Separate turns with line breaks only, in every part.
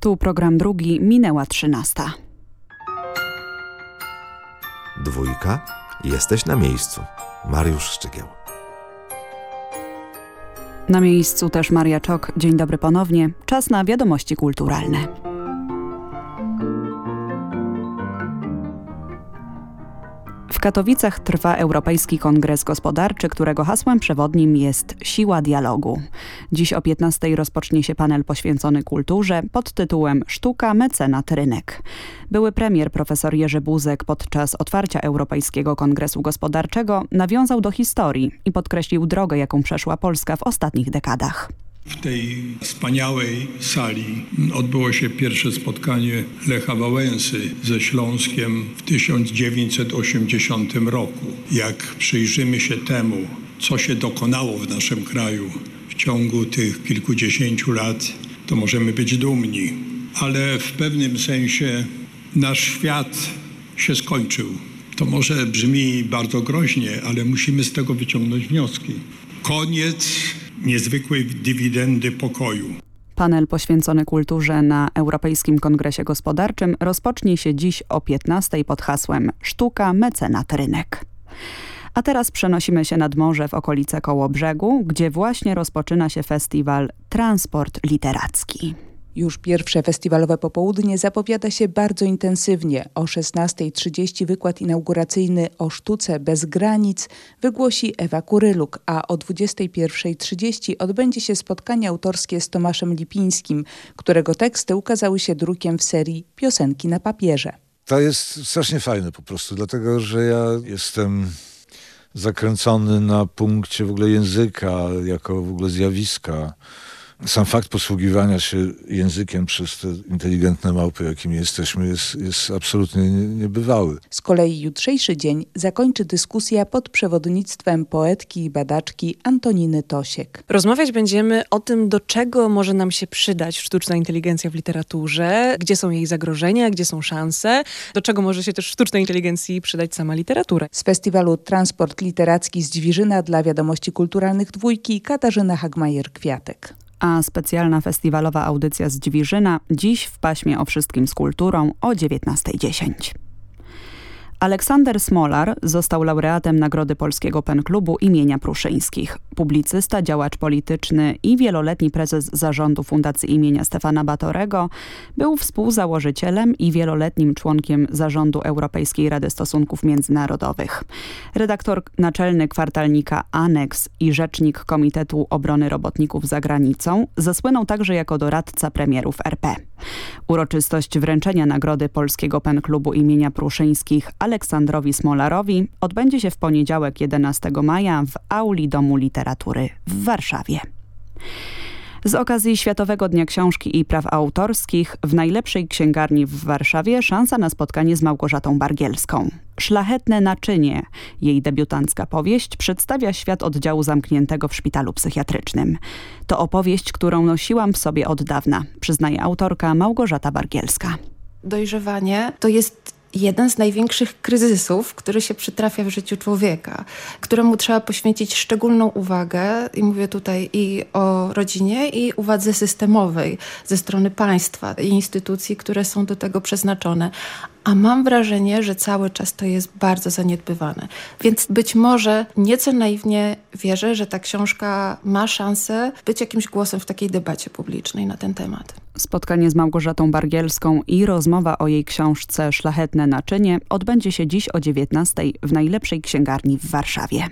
Tu program drugi, minęła trzynasta.
Dwójka, jesteś na miejscu. Mariusz Szczygieł.
Na miejscu też Maria Czok. Dzień dobry ponownie. Czas na wiadomości kulturalne. W Katowicach trwa Europejski Kongres Gospodarczy, którego hasłem przewodnim jest Siła Dialogu. Dziś o 15 rozpocznie się panel poświęcony kulturze pod tytułem Sztuka, mecenat, rynek. Były premier profesor Jerzy Buzek podczas otwarcia Europejskiego Kongresu Gospodarczego nawiązał do historii i podkreślił drogę, jaką przeszła Polska w ostatnich dekadach.
W tej wspaniałej sali odbyło się pierwsze spotkanie Lecha Wałęsy ze Śląskiem w 1980 roku. Jak przyjrzymy się temu, co się dokonało w naszym kraju w ciągu tych kilkudziesięciu lat, to możemy być dumni. Ale w pewnym sensie nasz świat się skończył. To może brzmi bardzo groźnie, ale musimy z tego wyciągnąć wnioski. Koniec niezwykłej dywidendy pokoju.
Panel poświęcony kulturze na Europejskim Kongresie Gospodarczym rozpocznie się dziś o 15 pod hasłem Sztuka, mecenat, rynek. A teraz przenosimy się nad morze w okolice Kołobrzegu, gdzie właśnie rozpoczyna się festiwal Transport Literacki.
Już pierwsze festiwalowe popołudnie zapowiada się bardzo intensywnie. O 16.30 wykład inauguracyjny o sztuce bez granic wygłosi Ewa Kuryluk, a o 21.30 odbędzie się spotkanie autorskie z Tomaszem Lipińskim, którego teksty ukazały się drukiem w serii Piosenki na papierze.
To jest strasznie fajne po prostu, dlatego że ja jestem zakręcony na punkcie w ogóle języka, jako w ogóle zjawiska sam fakt posługiwania się językiem przez te inteligentne małpy, jakimi jesteśmy, jest, jest absolutnie niebywały.
Z kolei jutrzejszy dzień zakończy dyskusja pod przewodnictwem poetki i badaczki Antoniny Tosiek.
Rozmawiać będziemy o tym, do czego może nam się przydać sztuczna inteligencja w literaturze, gdzie są jej zagrożenia, gdzie są szanse, do czego może się też sztucznej inteligencji przydać sama literatura.
Z festiwalu Transport Literacki z Dziwiżyna dla Wiadomości Kulturalnych Dwójki Katarzyna Hagmajer-Kwiatek
a specjalna festiwalowa audycja z Dźwiżyna dziś w paśmie o wszystkim z kulturą o 19.10. Aleksander Smolar został laureatem Nagrody Polskiego Pen Klubu imienia Pruszyńskich. Publicysta, działacz polityczny i wieloletni prezes zarządu Fundacji imienia Stefana Batorego był współzałożycielem i wieloletnim członkiem zarządu Europejskiej Rady Stosunków Międzynarodowych. Redaktor naczelny kwartalnika Aneks i rzecznik Komitetu Obrony Robotników za granicą zasłynął także jako doradca premierów RP. Uroczystość wręczenia Nagrody Polskiego Pen Klubu imienia Pruszyńskich Aleksandrowi Smolarowi odbędzie się w poniedziałek 11 maja w auli Domu Literatury w Warszawie. Z okazji Światowego Dnia Książki i Praw Autorskich w najlepszej księgarni w Warszawie szansa na spotkanie z Małgorzatą Bargielską. Szlachetne naczynie. Jej debiutancka powieść przedstawia świat oddziału zamkniętego w szpitalu psychiatrycznym. To opowieść, którą nosiłam w sobie od dawna, przyznaje autorka Małgorzata Bargielska.
Dojrzewanie to jest jeden z największych kryzysów, który się przytrafia w życiu człowieka, któremu trzeba poświęcić szczególną uwagę i mówię tutaj i o rodzinie i uwadze systemowej ze strony państwa i instytucji, które są do tego przeznaczone. A mam wrażenie, że cały czas to jest bardzo zaniedbywane. Więc być może nieco naiwnie wierzę, że ta książka ma szansę być jakimś głosem w takiej debacie publicznej na ten temat.
Spotkanie z Małgorzatą Bargielską i rozmowa o jej książce Szlachetne naczynie odbędzie się dziś o 19 w najlepszej księgarni w Warszawie.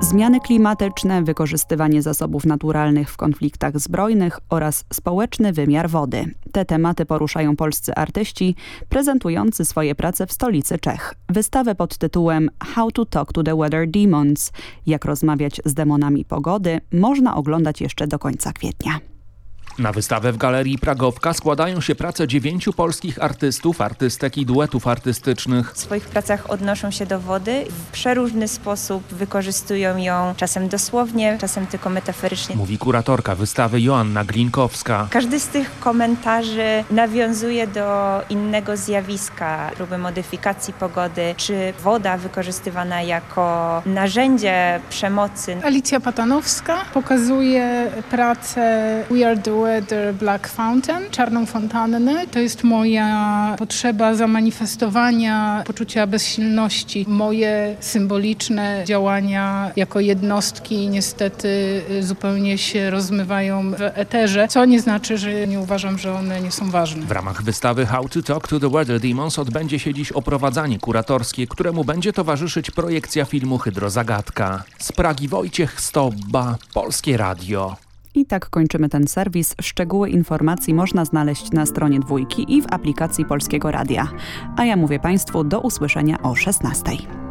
Zmiany klimatyczne, wykorzystywanie zasobów naturalnych w konfliktach zbrojnych oraz społeczny wymiar wody. Te tematy poruszają polscy artyści prezentujący swoje prace w stolicy Czech. Wystawę pod tytułem How to Talk to the Weather Demons – Jak rozmawiać z demonami pogody można oglądać jeszcze do końca kwietnia.
Na wystawę w Galerii Pragowka składają się prace dziewięciu polskich artystów, artystek i duetów artystycznych.
W swoich pracach odnoszą się do wody, w przeróżny sposób wykorzystują ją, czasem dosłownie, czasem tylko metaforycznie.
Mówi kuratorka wystawy Joanna Glinkowska.
Każdy z tych komentarzy nawiązuje do innego zjawiska, próby modyfikacji pogody, czy woda wykorzystywana jako narzędzie przemocy.
Alicja Patanowska pokazuje pracę We Are the Weather Black Fountain, Czarną Fontannę. To jest moja potrzeba zamanifestowania poczucia bezsilności. Moje symboliczne działania jako jednostki niestety zupełnie się rozmywają w eterze, co nie znaczy, że nie uważam, że one nie są ważne.
W ramach wystawy How to Talk to the Weather Demons odbędzie się dziś oprowadzanie kuratorskie, któremu będzie towarzyszyć projekcja filmu Hydrozagadka. Z Pragi Wojciech Stobba, Polskie Radio.
I tak kończymy ten serwis. Szczegóły informacji można znaleźć na stronie Dwójki i w aplikacji Polskiego Radia. A ja mówię Państwu do usłyszenia o 16.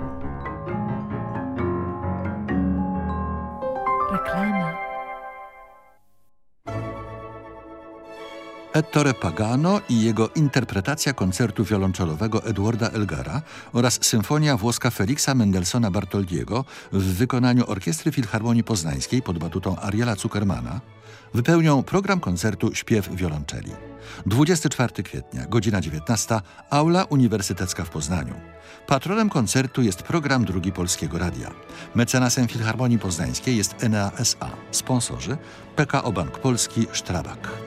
Ettore Pagano i jego interpretacja koncertu wiolonczelowego Edwarda Elgara oraz symfonia włoska Feliksa Mendelssohna Bartoldiego w wykonaniu Orkiestry Filharmonii Poznańskiej pod batutą Ariela Zuckermana wypełnią program koncertu Śpiew wiolonczeli. 24 kwietnia, godzina 19, Aula Uniwersytecka w Poznaniu. Patronem koncertu jest program Drugi Polskiego Radia. Mecenasem Filharmonii Poznańskiej jest Enea S.A. Sponsorzy PKO Bank Polski Sztrabak.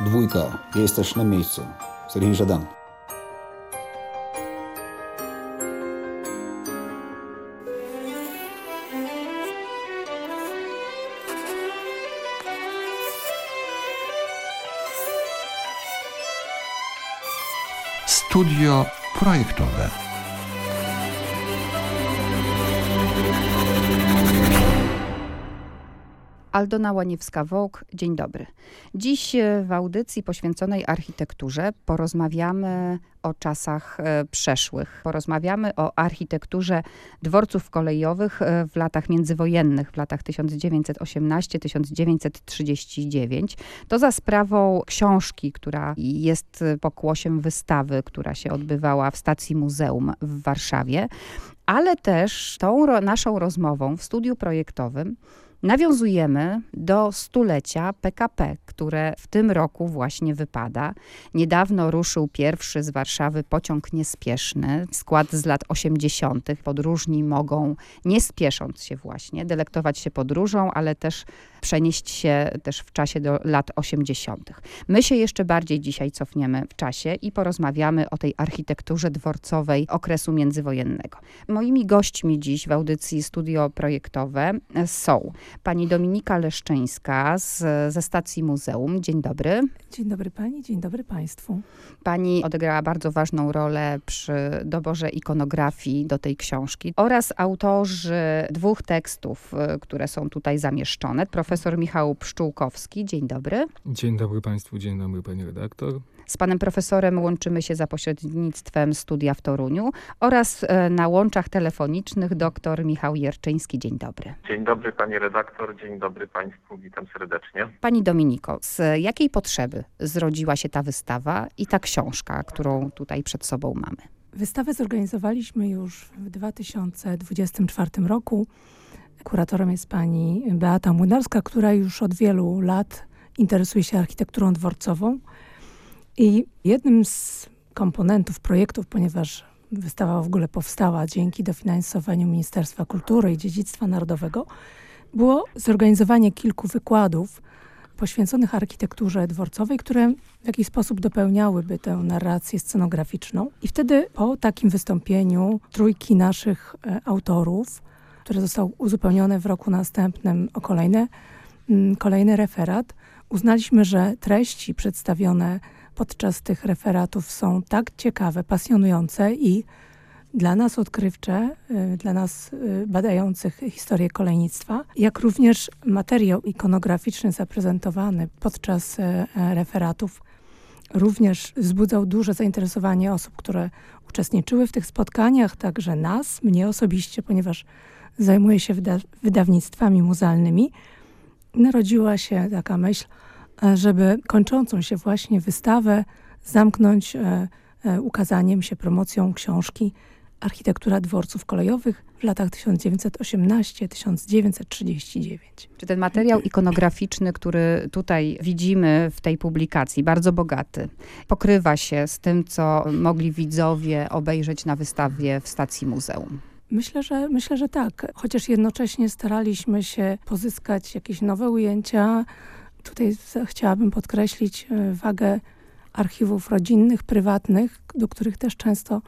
Dwójka, jesteś na miejscu. Serhii Żadan.
Studio projektowe.
Aldona Łaniewska-Wołk, dzień dobry. Dziś e, w audycji poświęconej architekturze porozmawiamy o czasach e, przeszłych. Porozmawiamy o architekturze dworców kolejowych e, w latach międzywojennych, w latach 1918-1939. To za sprawą książki, która jest pokłosiem wystawy, która się odbywała w stacji muzeum w Warszawie, ale też tą naszą rozmową w studiu projektowym Nawiązujemy do stulecia PKP, które w tym roku właśnie wypada. Niedawno ruszył pierwszy z Warszawy pociąg niespieszny, skład z lat 80. Podróżni mogą, nie spiesząc się właśnie, delektować się podróżą, ale też przenieść się też w czasie do lat 80. My się jeszcze bardziej dzisiaj cofniemy w czasie i porozmawiamy o tej architekturze dworcowej okresu międzywojennego. Moimi gośćmi dziś w audycji Studio Projektowe są pani Dominika Leszczyńska z, ze stacji muzeum. Dzień dobry.
Dzień dobry pani, dzień dobry państwu.
Pani odegrała bardzo ważną rolę przy doborze ikonografii do tej książki oraz autorzy dwóch tekstów, y, które są tutaj zamieszczone. Profesor Michał Pszczółkowski, dzień dobry.
Dzień dobry państwu, dzień dobry pani redaktor.
Z panem profesorem łączymy się za pośrednictwem studia w Toruniu oraz e, na łączach telefonicznych dr Michał Jerczyński. Dzień dobry.
Dzień dobry pani redaktor, dzień dobry państwu, witam serdecznie.
Pani Dominiko, z jakiej potrzeby zrodziła się ta wystawa i ta książka, którą tutaj przed sobą mamy?
Wystawę zorganizowaliśmy już w 2024 roku Kuratorem jest pani Beata Młynarska, która już od wielu lat interesuje się architekturą dworcową. I jednym z komponentów projektów, ponieważ wystawa w ogóle powstała dzięki dofinansowaniu Ministerstwa Kultury i Dziedzictwa Narodowego, było zorganizowanie kilku wykładów poświęconych architekturze dworcowej, które w jakiś sposób dopełniałyby tę narrację scenograficzną. I wtedy po takim wystąpieniu trójki naszych e, autorów, które zostało uzupełnione w roku następnym o kolejne, mm, kolejny referat, uznaliśmy, że treści przedstawione podczas tych referatów są tak ciekawe, pasjonujące i dla nas odkrywcze, y, dla nas y, badających historię kolejnictwa, jak również materiał ikonograficzny zaprezentowany podczas y, referatów również wzbudzał duże zainteresowanie osób, które uczestniczyły w tych spotkaniach, także nas, mnie osobiście, ponieważ zajmuję się wyda wydawnictwami muzealnymi. Narodziła się taka myśl, żeby kończącą się właśnie wystawę zamknąć ukazaniem się, promocją książki architektura dworców kolejowych w latach 1918-1939.
Czy ten materiał ikonograficzny, który tutaj widzimy w tej publikacji, bardzo bogaty, pokrywa się z tym, co mogli widzowie obejrzeć na wystawie w stacji muzeum?
Myślę, że myślę, że tak. Chociaż jednocześnie staraliśmy się pozyskać jakieś nowe ujęcia. Tutaj chciałabym podkreślić e, wagę archiwów rodzinnych, prywatnych, do których też często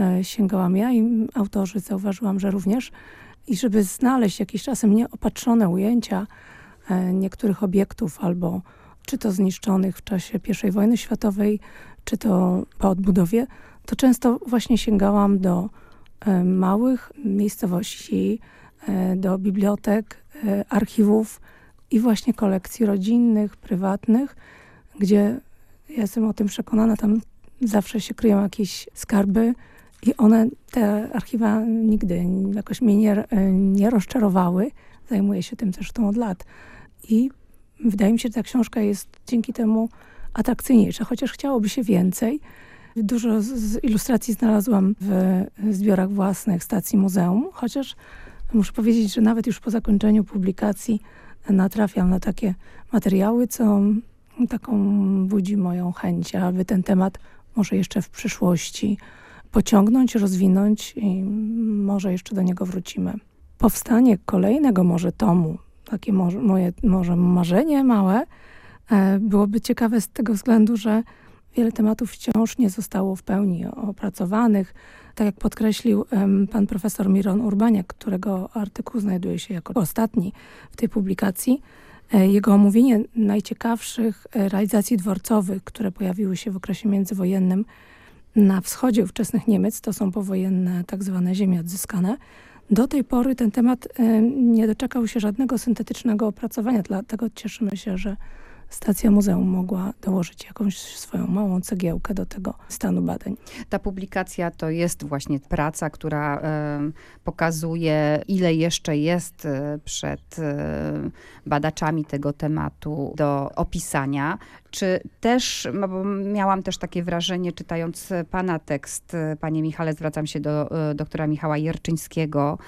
E, sięgałam ja i autorzy zauważyłam, że również. I żeby znaleźć jakieś czasem nieopatrzone ujęcia e, niektórych obiektów albo czy to zniszczonych w czasie I wojny światowej, czy to po odbudowie, to często właśnie sięgałam do małych miejscowości, do bibliotek, archiwów i właśnie kolekcji rodzinnych, prywatnych, gdzie ja jestem o tym przekonana, tam zawsze się kryją jakieś skarby, i one, te archiwa nigdy jakoś mnie nie, nie rozczarowały. Zajmuję się tym zresztą od lat. I wydaje mi się, że ta książka jest dzięki temu atrakcyjniejsza, chociaż chciałoby się więcej. Dużo z ilustracji znalazłam w zbiorach własnych stacji muzeum, chociaż muszę powiedzieć, że nawet już po zakończeniu publikacji natrafiam na takie materiały, co taką budzi moją chęć, aby ten temat może jeszcze w przyszłości pociągnąć, rozwinąć i może jeszcze do niego wrócimy. Powstanie kolejnego może tomu, takie moje może marzenie małe, e, byłoby ciekawe z tego względu, że wiele tematów wciąż nie zostało w pełni opracowanych. Tak jak podkreślił pan profesor Miron Urbaniak, którego artykuł znajduje się jako ostatni w tej publikacji, e, jego omówienie najciekawszych e, realizacji dworcowych, które pojawiły się w okresie międzywojennym, na wschodzie ówczesnych Niemiec, to są powojenne tak zwane ziemie odzyskane, do tej pory ten temat nie doczekał się żadnego syntetycznego opracowania, dlatego cieszymy się, że stacja muzeum mogła dołożyć jakąś swoją małą cegiełkę do tego stanu badań.
Ta publikacja to jest właśnie praca, która pokazuje, ile jeszcze jest y, przed y, badaczami tego tematu do opisania. Czy też, no bo miałam też takie wrażenie, czytając pana tekst, panie Michale, zwracam się do doktora Michała Jerczyńskiego.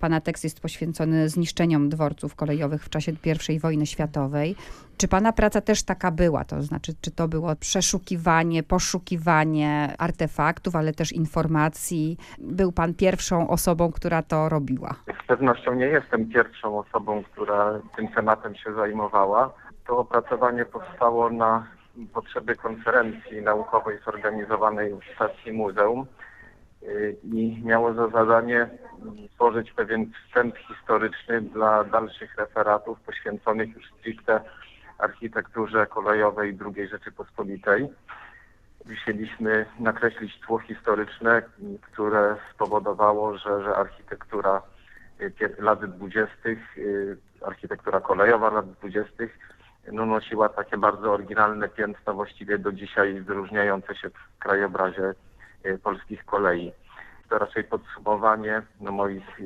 Pana tekst jest poświęcony zniszczeniom dworców kolejowych w czasie I wojny światowej. Czy pana praca też taka była? To znaczy, czy to było przeszukiwanie, poszukiwanie artefaktów, ale też informacji? Był pan pierwszą osobą, która to robiła?
Z pewnością nie jestem pierwszą osobą, która tym tematem się zajmowała. To opracowanie powstało na potrzeby konferencji naukowej zorganizowanej w stacji muzeum y, i miało za zadanie stworzyć pewien wstęp historyczny dla dalszych referatów poświęconych już stricte architekturze kolejowej II Rzeczypospolitej. Chcieliśmy nakreślić tło historyczne, które spowodowało, że, że architektura y, lat dwudziestych, y, architektura kolejowa lat dwudziestych no, nosiła takie bardzo oryginalne piętno, właściwie do dzisiaj wyróżniające się w krajobrazie y, polskich kolei. To raczej podsumowanie no, moich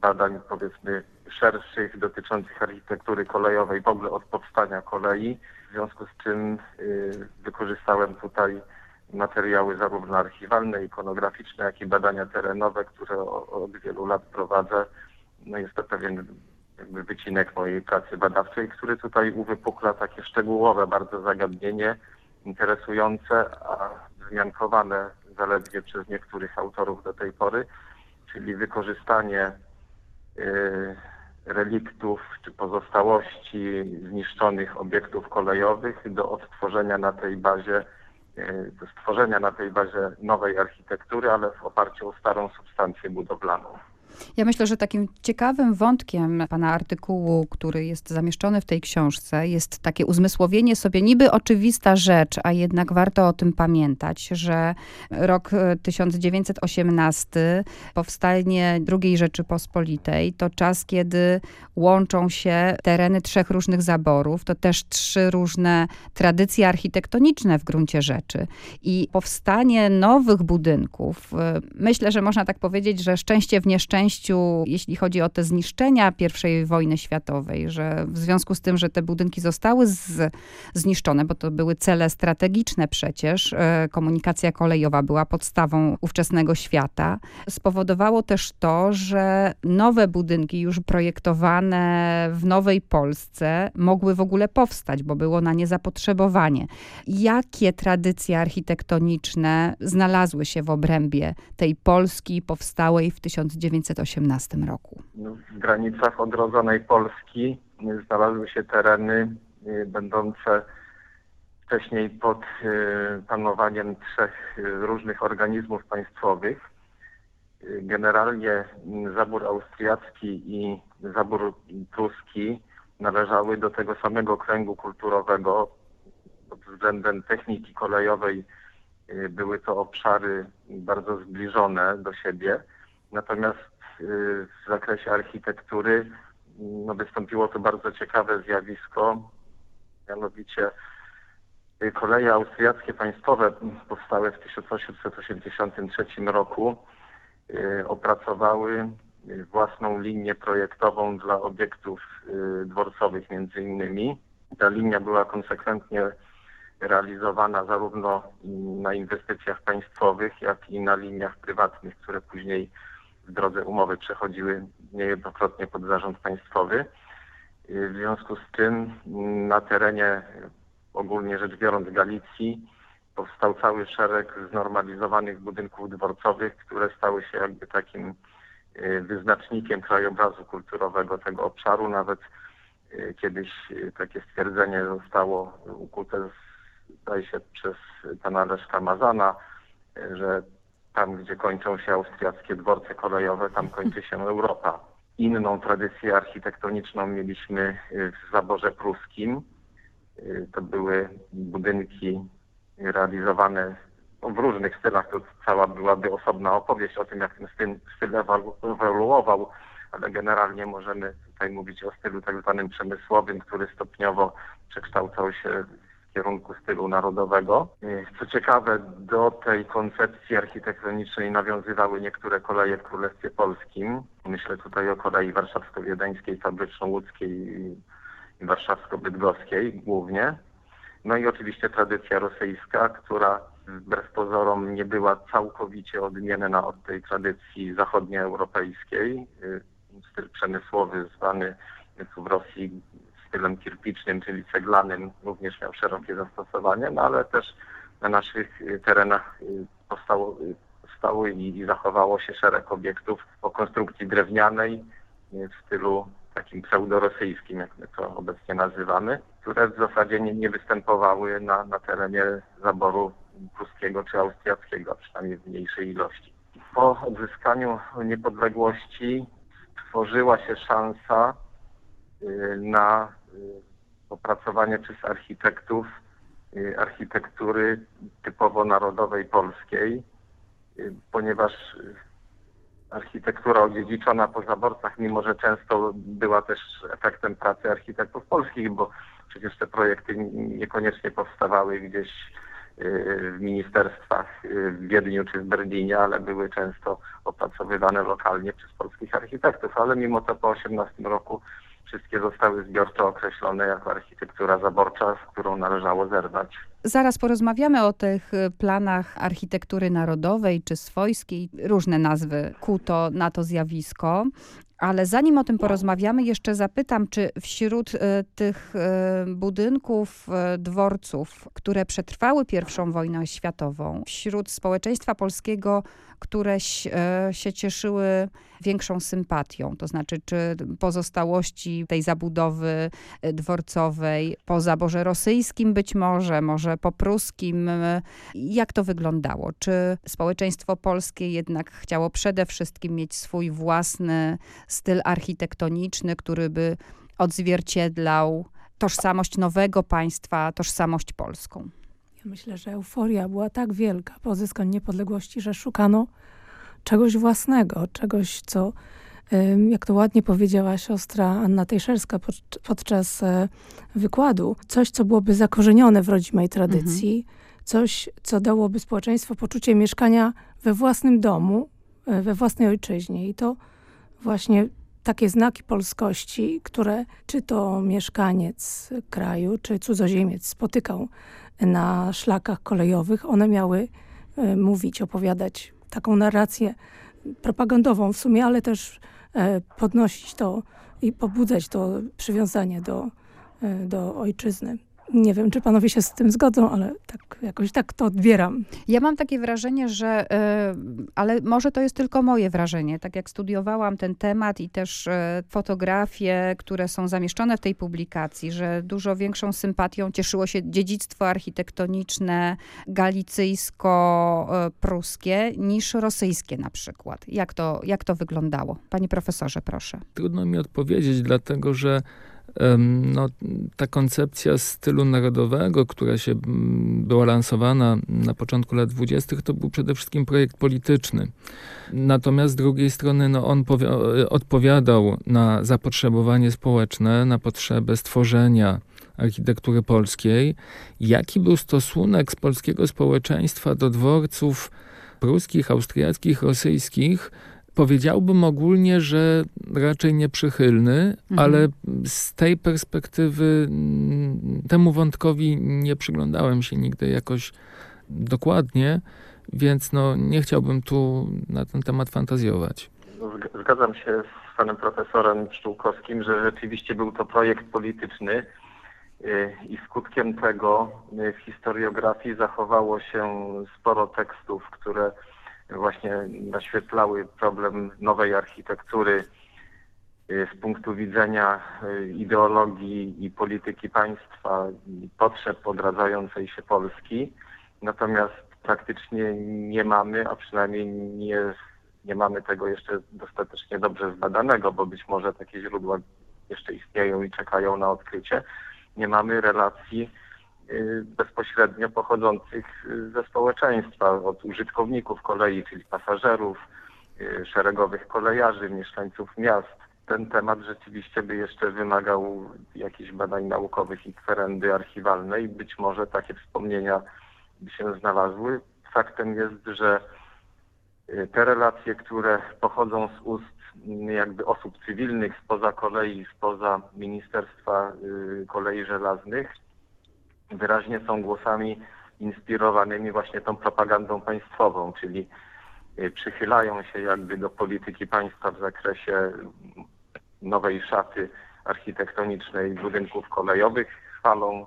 badań, powiedzmy, szerszych dotyczących architektury kolejowej, w ogóle od powstania kolei. W związku z czym y, wykorzystałem tutaj materiały zarówno archiwalne, ikonograficzne, jak i badania terenowe, które od wielu lat prowadzę no jest to pewien jakby wycinek mojej pracy badawczej, który tutaj uwypukla takie szczegółowe bardzo zagadnienie, interesujące, a wzmiankowane zaledwie przez niektórych autorów do tej pory, czyli wykorzystanie y, reliktów czy pozostałości zniszczonych obiektów kolejowych do odtworzenia na tej bazie, y, do stworzenia na tej bazie nowej architektury, ale w oparciu o starą substancję budowlaną.
Ja myślę, że takim ciekawym wątkiem pana artykułu, który jest zamieszczony w tej książce, jest takie uzmysłowienie sobie niby oczywista rzecz, a jednak warto o tym pamiętać, że rok 1918, powstanie II Rzeczypospolitej, to czas, kiedy łączą się tereny trzech różnych zaborów, to też trzy różne tradycje architektoniczne w gruncie rzeczy. I powstanie nowych budynków, myślę, że można tak powiedzieć, że szczęście w jeśli chodzi o te zniszczenia I wojny światowej, że w związku z tym, że te budynki zostały z, zniszczone, bo to były cele strategiczne przecież, e, komunikacja kolejowa była podstawą ówczesnego świata, spowodowało też to, że nowe budynki już projektowane w Nowej Polsce mogły w ogóle powstać, bo było na nie zapotrzebowanie. Jakie tradycje architektoniczne znalazły się w obrębie tej Polski powstałej w 1918 1918 roku?
No, w granicach odrodzonej Polski znalazły się tereny y, będące wcześniej pod y, panowaniem trzech y, różnych organizmów państwowych. Generalnie zabór austriacki i zabór pruski należały do tego samego kręgu kulturowego pod względem techniki kolejowej. Były to obszary bardzo zbliżone do siebie. Natomiast w zakresie architektury no, wystąpiło to bardzo ciekawe zjawisko, mianowicie y, koleje austriackie państwowe powstałe w 1883 roku y, opracowały y, własną linię projektową dla obiektów dworcowych między innymi. Ta linia była konsekwentnie realizowana zarówno na inwestycjach państwowych, jak i na liniach prywatnych, które później w drodze umowy przechodziły niejednokrotnie pod zarząd państwowy. W związku z tym na terenie ogólnie rzecz biorąc Galicji powstał cały szereg znormalizowanych budynków dworcowych, które stały się jakby takim e, wyznacznikiem krajobrazu kulturowego tego obszaru. Nawet e, kiedyś takie stwierdzenie zostało ukute, zdaje się, przez pana Leszka Mazana, że tam, gdzie kończą się austriackie dworce kolejowe, tam kończy się Europa. Inną tradycję architektoniczną mieliśmy y, w zaborze pruskim. Y, to były budynki realizowane w różnych stylach. To cała byłaby osobna opowieść o tym, jak ten styl, styl ewoluował, ale generalnie możemy tutaj mówić o stylu tak zwanym przemysłowym, który stopniowo przekształcał się kierunku stylu narodowego. Co ciekawe, do tej koncepcji architektonicznej nawiązywały niektóre koleje w Królestwie Polskim. Myślę tutaj o kolei warszawsko-wiedeńskiej, fabryczno-łódzkiej i warszawsko-bydgoskiej głównie. No i oczywiście tradycja rosyjska, która wbrew pozorom nie była całkowicie odmienna od tej tradycji zachodnioeuropejskiej. Styl przemysłowy zwany w Rosji stylem kirpicznym, czyli ceglanym, również miał szerokie zastosowanie, no ale też na naszych y, terenach y, powstało, y, powstało i, i zachowało się szereg obiektów o konstrukcji drewnianej w stylu takim pseudorosyjskim, jak my to obecnie nazywamy, które w zasadzie nie, nie występowały na, na terenie zaboru pruskiego czy austriackiego, przynajmniej w mniejszej ilości. Po odzyskaniu niepodległości tworzyła się szansa na Y, opracowanie przez architektów y, architektury typowo narodowej polskiej, y, ponieważ architektura odziedziczona po zaborcach, mimo że często była też efektem pracy architektów polskich, bo przecież te projekty niekoniecznie powstawały gdzieś w ministerstwach w Wiedniu czy w Berlinie, ale były często opracowywane lokalnie przez polskich architektów, ale mimo to po 18 roku wszystkie zostały zbiorczo określone jako architektura zaborcza, z którą należało zerwać.
Zaraz porozmawiamy o tych y, planach architektury narodowej czy swojskiej. Różne nazwy kuto na to zjawisko. Ale zanim o tym porozmawiamy, jeszcze zapytam, czy wśród y, tych y, budynków, dworców, które przetrwały I wojnę światową, wśród społeczeństwa polskiego, które się cieszyły większą sympatią, to znaczy czy pozostałości tej zabudowy dworcowej po zaborze rosyjskim być może, może po pruskim, jak to wyglądało? Czy społeczeństwo polskie jednak chciało przede wszystkim mieć swój własny styl architektoniczny, który by odzwierciedlał tożsamość nowego państwa, tożsamość polską.
Ja myślę, że euforia była tak wielka po odzyskaniu niepodległości, że szukano czegoś własnego, czegoś, co, jak to ładnie powiedziała siostra Anna Tejszerska podczas e, wykładu, coś, co byłoby zakorzenione w rodzimej tradycji, mhm. coś, co dałoby społeczeństwu poczucie mieszkania we własnym domu, e, we własnej ojczyźnie. I to właśnie takie znaki polskości, które czy to mieszkaniec kraju, czy cudzoziemiec spotykał na szlakach kolejowych, one miały e, mówić, opowiadać taką narrację propagandową w sumie, ale też podnosić to i pobudzać to przywiązanie do, e, do ojczyzny. Nie wiem, czy panowie się z tym zgodzą, ale tak, jakoś tak to odbieram.
Ja mam takie wrażenie, że, y, ale może to jest tylko moje wrażenie, tak jak studiowałam ten temat i też y, fotografie, które są zamieszczone w tej publikacji, że dużo większą sympatią cieszyło się dziedzictwo architektoniczne galicyjsko-pruskie niż rosyjskie na przykład. Jak to, jak to wyglądało? Panie profesorze, proszę.
Trudno mi odpowiedzieć, dlatego że no, ta koncepcja stylu narodowego, która się była lansowana na początku lat dwudziestych, to był przede wszystkim projekt polityczny. Natomiast z drugiej strony no, on odpowiadał na zapotrzebowanie społeczne, na potrzebę stworzenia architektury polskiej. Jaki był stosunek z polskiego społeczeństwa do dworców pruskich, austriackich, rosyjskich, Powiedziałbym ogólnie, że raczej nieprzychylny, mhm. ale z tej perspektywy mm, temu wątkowi nie przyglądałem się nigdy jakoś dokładnie, więc no, nie chciałbym tu na ten temat fantazjować.
Zgadzam się z panem profesorem Szczółkowskim, że rzeczywiście był to projekt polityczny y, i skutkiem tego y, w historiografii zachowało się sporo tekstów, które właśnie naświetlały problem nowej architektury y, z punktu widzenia y, ideologii i polityki państwa i potrzeb odradzającej się Polski. Natomiast praktycznie nie mamy, a przynajmniej nie, nie mamy tego jeszcze dostatecznie dobrze zbadanego, bo być może takie źródła jeszcze istnieją i czekają na odkrycie. Nie mamy relacji bezpośrednio pochodzących y, ze społeczeństwa, od użytkowników kolei, czyli pasażerów, y, szeregowych kolejarzy, mieszkańców miast. Ten temat rzeczywiście by jeszcze wymagał jakichś badań naukowych i kwerendy archiwalnej. Być może takie wspomnienia by się znalazły. Faktem jest, że te relacje, które pochodzą z ust jakby osób cywilnych spoza kolei, spoza Ministerstwa Kolei Żelaznych, wyraźnie są głosami inspirowanymi właśnie tą propagandą państwową, czyli y, przychylają się jakby do polityki państwa w zakresie nowej szaty architektonicznej budynków kolejowych, chwalą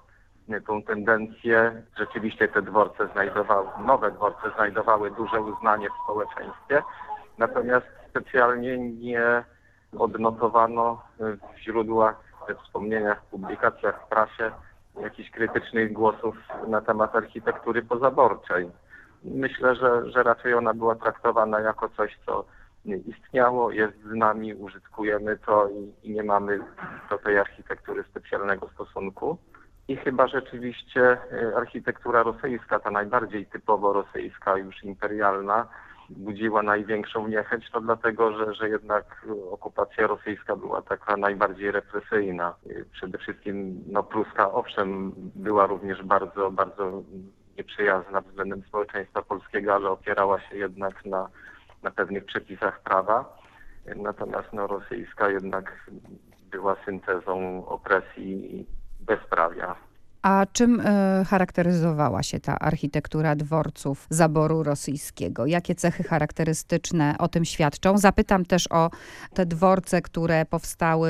y, tą tendencję. Rzeczywiście te dworce znajdowały, nowe dworce znajdowały duże uznanie w społeczeństwie, natomiast specjalnie nie odnotowano y, w źródłach, we wspomnieniach, w publikacjach w prasie jakichś krytycznych głosów na temat architektury pozaborczej. Myślę, że, że raczej ona była traktowana jako coś, co istniało, jest z nami, użytkujemy to i, i nie mamy do tej architektury specjalnego stosunku. I chyba rzeczywiście y, architektura rosyjska, ta najbardziej typowo rosyjska, już imperialna, budziła największą niechęć, to dlatego, że, że jednak okupacja rosyjska była taka najbardziej represyjna. Przede wszystkim no, Pruska owszem była również bardzo, bardzo nieprzyjazna względem społeczeństwa polskiego, ale opierała się jednak na, na pewnych przepisach prawa. Natomiast no, rosyjska jednak była syntezą opresji i bezprawia.
A czym y, charakteryzowała się ta architektura dworców zaboru rosyjskiego? Jakie cechy charakterystyczne o tym świadczą? Zapytam też o te dworce, które powstały,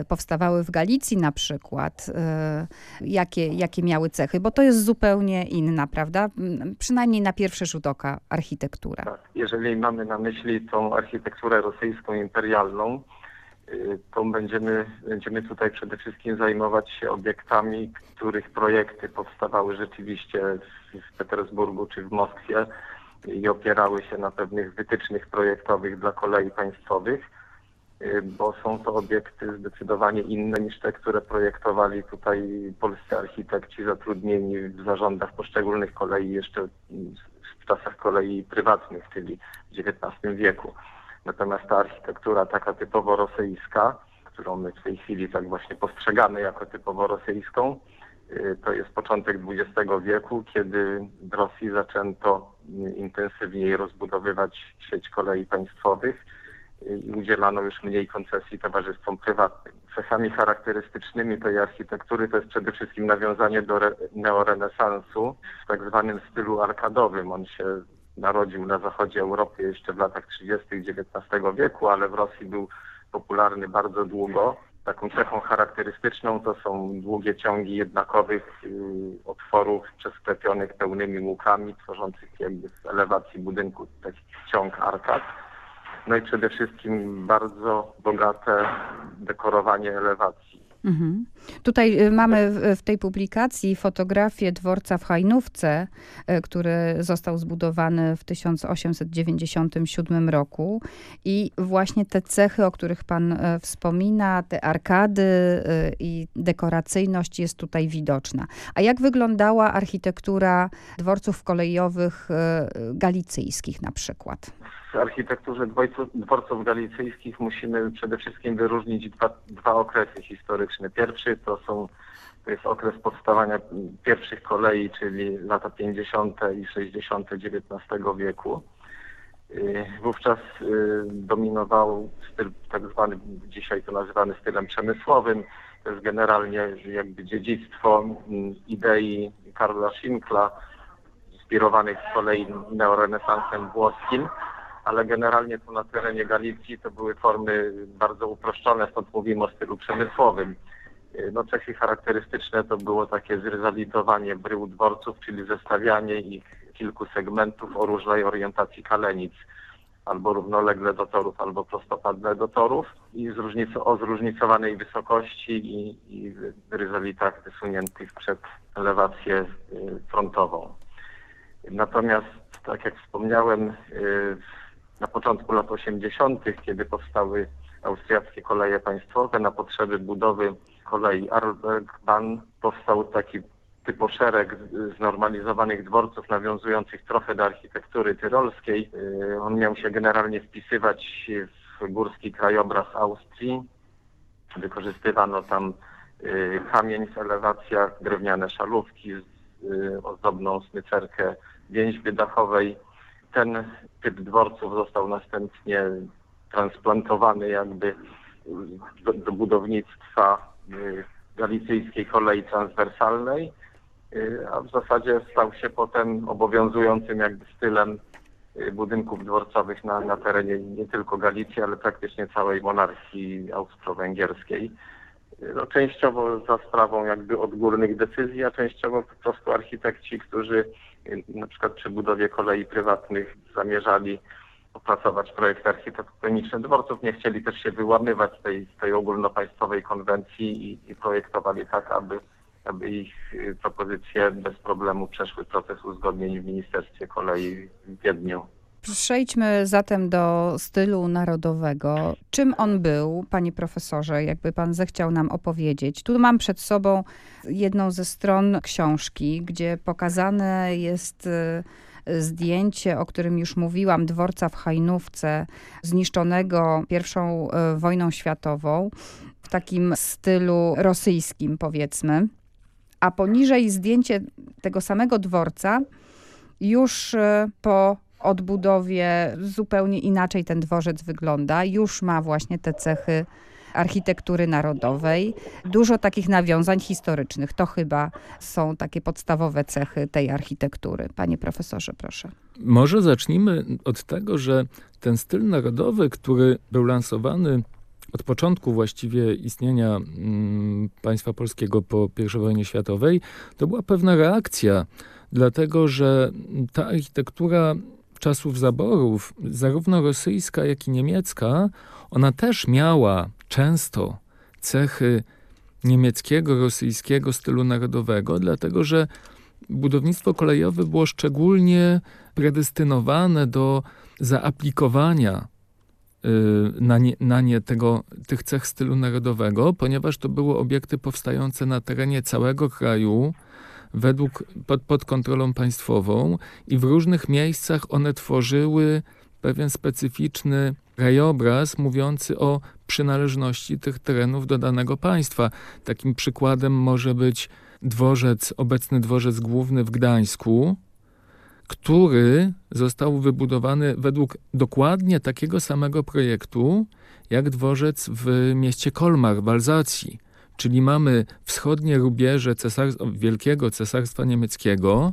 y, powstawały w Galicji na przykład. Y, jakie, jakie miały cechy? Bo to jest zupełnie inna, prawda? Przynajmniej na pierwszy rzut oka architektura.
Tak. Jeżeli mamy na myśli tą architekturę rosyjską imperialną, to będziemy, będziemy tutaj przede wszystkim zajmować się obiektami, których projekty powstawały rzeczywiście w Petersburgu czy w Moskwie i opierały się na pewnych wytycznych projektowych dla kolei państwowych, y, bo są to obiekty zdecydowanie inne niż te, które projektowali tutaj polscy architekci zatrudnieni w zarządach poszczególnych kolei jeszcze w czasach kolei prywatnych, czyli w XIX wieku. Natomiast ta architektura taka typowo rosyjska, którą my w tej chwili tak właśnie postrzegamy jako typowo rosyjską, y, to jest początek XX wieku, kiedy w Rosji zaczęto intensywniej rozbudowywać sieć kolei państwowych y, i udzielano już mniej koncesji towarzystwom prywatnym. Cechami charakterystycznymi tej architektury to jest przede wszystkim nawiązanie do neorenesansu w tak zwanym stylu arkadowym. On się narodził na zachodzie Europy jeszcze w latach 30. XIX wieku, ale w Rosji był popularny bardzo długo. Taką cechą charakterystyczną to są długie ciągi jednakowych y, otworów przesklepionych pełnymi łukami, tworzących jakby w elewacji budynku taki ciąg arkad. No i przede wszystkim bardzo bogate dekorowanie elewacji.
Mhm. Tutaj y, mamy w, w, tej publikacji fotografię dworca w Hajnówce, y, który został zbudowany w 1897 roku i właśnie te cechy, o których pan y, wspomina, te arkady i dekoracyjność jest tutaj widoczna. A jak wyglądała architektura dworców kolejowych galicyjskich na przykład?
W architekturze dworców, dworców galicyjskich musimy przede wszystkim wyróżnić dwa, dwa okresy historyczne. Pierwszy to są to jest okres powstawania pierwszych kolei, czyli lata 50. i 60. XIX wieku. Y, wówczas y, dominował styl tak zwany, dzisiaj to nazywany stylem przemysłowym. To jest generalnie jakby dziedzictwo idei Karla Schinkla, inspirowanych z kolei neorenesansem włoskim ale generalnie tu na terenie Galicji to były formy bardzo uproszczone, stąd mówimy o stylu przemysłowym. No, cechy charakterystyczne to było takie zryzalitowanie brył dworców, czyli zestawianie ich kilku segmentów o różnej orientacji kalenic, albo równolegle do torów, albo prostopadle do torów i zróżnico, o zróżnicowanej wysokości i, i wysuniętych przed elewację y, frontową. Natomiast, tak jak wspomniałem, y, na początku lat 80., kiedy powstały austriackie koleje państwowe, na potrzeby budowy kolei Arlbergbahn powstał taki typoszereg znormalizowanych dworców nawiązujących trochę do architektury tyrolskiej. Y, on miał się generalnie wpisywać w górski krajobraz Austrii. Wykorzystywano tam y, kamień w elewacjach, drewniane szalówki, y, ozdobną smycerkę więźby dachowej ten typ dworców został następnie transplantowany jakby do, do budownictwa y, galicyjskiej kolei transwersalnej, y, a w zasadzie stał się potem obowiązującym jakby stylem y, budynków dworcowych na, na terenie nie tylko Galicji, ale praktycznie całej monarchii austro-węgierskiej. No, częściowo za sprawą jakby odgórnych decyzji, a częściowo po prostu architekci, którzy na przykład przy budowie kolei prywatnych zamierzali opracować projekt architektoniczny dworców, nie chcieli też się wyłamywać z tej, tej ogólnopaństwowej konwencji i, i projektowali tak, aby, aby ich y, propozycje bez problemu przeszły proces uzgodnień w Ministerstwie Kolei w Wiedniu.
Przejdźmy zatem do stylu narodowego. Czym on był, panie profesorze, jakby pan zechciał nam opowiedzieć? Tu mam przed sobą jedną ze stron książki, gdzie pokazane jest y, zdjęcie, o którym już mówiłam, dworca w Hajnówce, zniszczonego pierwszą y, wojną światową, w takim stylu rosyjskim, powiedzmy. A poniżej zdjęcie tego samego dworca, już y, po odbudowie zupełnie inaczej ten dworzec wygląda. Już ma właśnie te cechy architektury narodowej. Dużo takich nawiązań historycznych. To chyba są takie podstawowe cechy tej architektury. Panie profesorze, proszę.
Może zacznijmy od tego, że ten styl narodowy, który był lansowany od początku właściwie istnienia mm, państwa polskiego po I wojnie światowej, to była pewna reakcja, dlatego że ta architektura czasów zaborów, zarówno rosyjska, jak i niemiecka, ona też miała często cechy niemieckiego, rosyjskiego stylu narodowego, dlatego że budownictwo kolejowe było szczególnie predestynowane do zaaplikowania y, na nie, na nie tego, tych cech stylu narodowego, ponieważ to były obiekty powstające na terenie całego kraju, według, pod, pod kontrolą państwową i w różnych miejscach one tworzyły pewien specyficzny krajobraz mówiący o przynależności tych terenów do danego państwa. Takim przykładem może być dworzec, obecny dworzec główny w Gdańsku, który został wybudowany według dokładnie takiego samego projektu, jak dworzec w mieście Kolmar w Alzacji. Czyli mamy wschodnie rubieże cesarstwa, Wielkiego Cesarstwa Niemieckiego,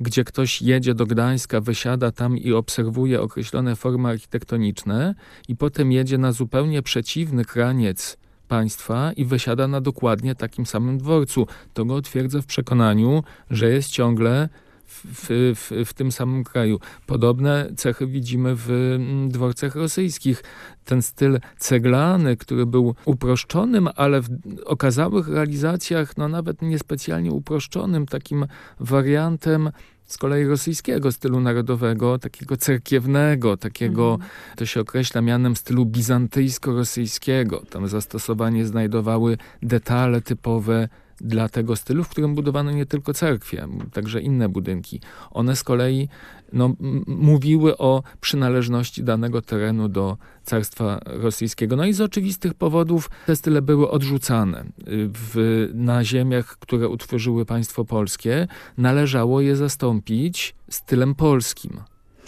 gdzie ktoś jedzie do Gdańska, wysiada tam i obserwuje określone formy architektoniczne i potem jedzie na zupełnie przeciwny kraniec państwa i wysiada na dokładnie takim samym dworcu. To go utwierdza w przekonaniu, że jest ciągle w, w, w, tym samym kraju. Podobne cechy widzimy w mm, dworcach rosyjskich. Ten styl ceglany, który był uproszczonym, ale w okazałych realizacjach, no nawet niespecjalnie uproszczonym, takim wariantem z kolei rosyjskiego stylu narodowego, takiego cerkiewnego, takiego, mhm. to się określa mianem stylu bizantyjsko-rosyjskiego. Tam zastosowanie znajdowały detale typowe dla tego stylu, w którym budowano nie tylko cerkwie, także inne budynki. One z kolei no, mówiły o przynależności danego terenu do carstwa rosyjskiego. No i z oczywistych powodów te style były odrzucane. W, na ziemiach, które utworzyły państwo polskie, należało je zastąpić stylem polskim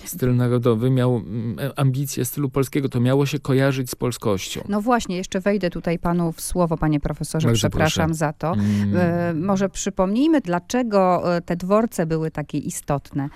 styl narodowy miał mm, ambicje stylu polskiego, to miało się kojarzyć z polskością.
No właśnie, jeszcze wejdę tutaj panu w słowo, panie profesorze, Bardzo przepraszam proszę. za to. Mm. E, może przypomnijmy, dlaczego e, te dworce były takie istotne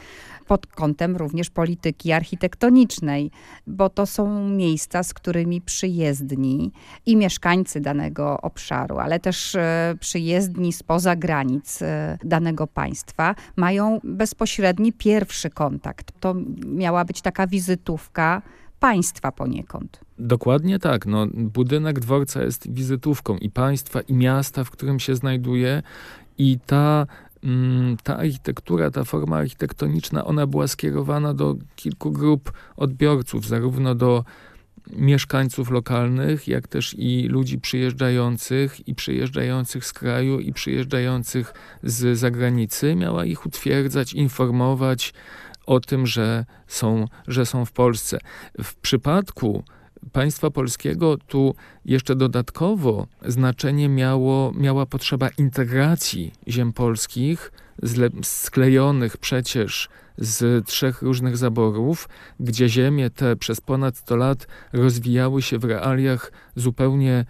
pod kątem również polityki architektonicznej, bo to są miejsca, z którymi przyjezdni i mieszkańcy danego obszaru, ale też e, przyjezdni spoza granic e, danego państwa mają bezpośredni pierwszy kontakt. To miała być taka wizytówka państwa poniekąd.
Dokładnie tak. No, budynek dworca jest wizytówką i państwa, i miasta, w którym się znajduje. I ta ta architektura, ta forma architektoniczna, ona była skierowana do kilku grup odbiorców, zarówno do mieszkańców lokalnych, jak też i ludzi przyjeżdżających i przyjeżdżających z kraju i przyjeżdżających z zagranicy. Miała ich utwierdzać, informować o tym, że są, że są w Polsce. W przypadku państwa polskiego tu jeszcze dodatkowo znaczenie miało, miała potrzeba integracji ziem polskich, sklejonych przecież z trzech różnych zaborów, gdzie ziemie te przez ponad 100 lat rozwijały się w realiach zupełnie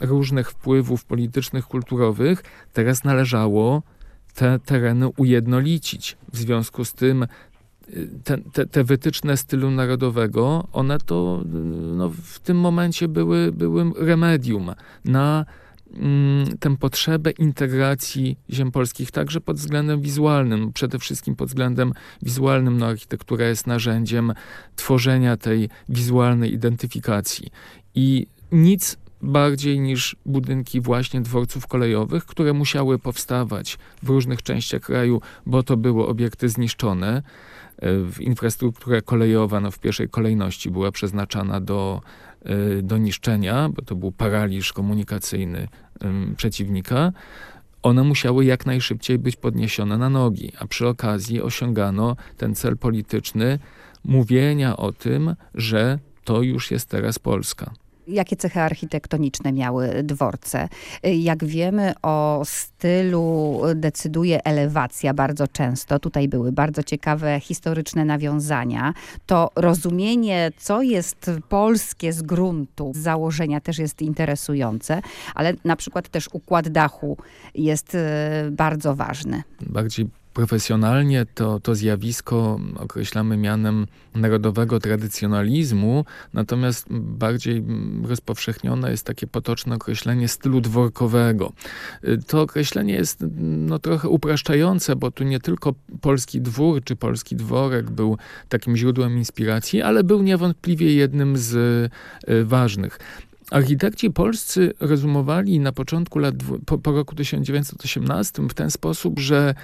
różnych wpływów politycznych, kulturowych, teraz należało te tereny ujednolicić. W związku z tym te, te, te, wytyczne stylu narodowego, one to no, w tym momencie były, były remedium na mm, tę potrzebę integracji ziem polskich, także pod względem wizualnym. Przede wszystkim pod względem wizualnym no, architektura jest narzędziem tworzenia tej wizualnej identyfikacji. I nic bardziej niż budynki właśnie dworców kolejowych, które musiały powstawać w różnych częściach kraju, bo to były obiekty zniszczone infrastruktura kolejowa no, w pierwszej kolejności była przeznaczana do, e, do niszczenia, bo to był paraliż komunikacyjny przeciwnika, one musiały jak najszybciej być podniesione na nogi, a przy okazji osiągano ten cel polityczny mówienia o tym, że to już jest teraz Polska.
Jakie cechy architektoniczne miały dworce? Jak wiemy o stylu decyduje elewacja bardzo często. Tutaj były bardzo ciekawe historyczne nawiązania. To rozumienie, co jest polskie z gruntu, z założenia też jest interesujące, ale na przykład też układ dachu jest e, bardzo ważny.
Bardziej profesjonalnie to, to zjawisko określamy mianem narodowego tradycjonalizmu, natomiast bardziej rozpowszechnione jest takie potoczne określenie stylu dworkowego. To określenie jest no, trochę upraszczające, bo tu nie tylko polski dwór czy polski dworek był takim źródłem inspiracji, ale był niewątpliwie jednym z y, ważnych. Architekci polscy rozumowali na początku lat, po, po, roku 1918 w ten sposób, że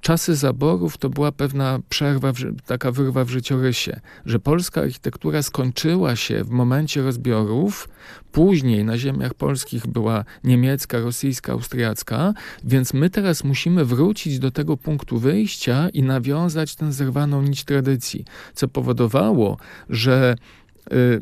czasy zaborów to była pewna przerwa, taka wyrwa w życiorysie, że polska architektura skończyła się w momencie rozbiorów, później na ziemiach polskich była niemiecka, rosyjska, austriacka, więc my teraz musimy wrócić do tego punktu wyjścia i nawiązać tę zerwaną nić tradycji, co powodowało, że Y,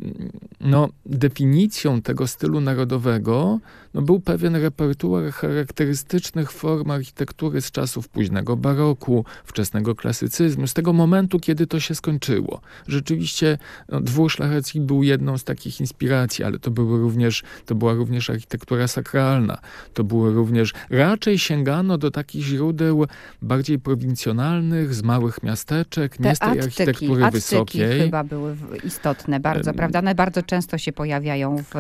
no, definicją tego stylu narodowego no, był pewien repertuar charakterystycznych form architektury z czasów późnego baroku, wczesnego klasycyzmu, z tego momentu, kiedy to się skończyło. Rzeczywiście no, dwór szlachecki był jedną z takich inspiracji, ale to, były również, to była również architektura sakralna. To było również, raczej sięgano do takich źródeł bardziej prowincjonalnych, z małych miasteczek,
Te
nie z tej architektury
attyki
wysokiej.
chyba były istotne bardzo, prawda? One bardzo często się pojawiają w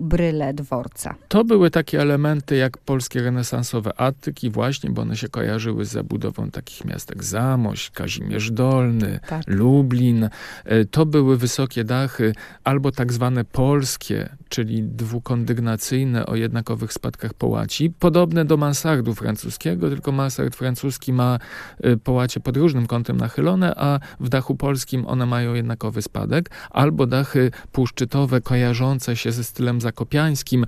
bryle dworca.
To były takie elementy jak polskie renesansowe attyki właśnie, bo one się kojarzyły z zabudową takich miast jak Zamość, Kazimierz Dolny, tak. Lublin. E, to były wysokie dachy albo tak zwane polskie, czyli dwukondygnacyjne o jednakowych spadkach połaci, podobne do mansardu francuskiego, tylko mansard francuski ma e, połacie pod różnym kątem nachylone, a w dachu polskim one mają jednakowy spadek, albo dachy półszczytowe kojarzące się ze stylem zakopiańskim.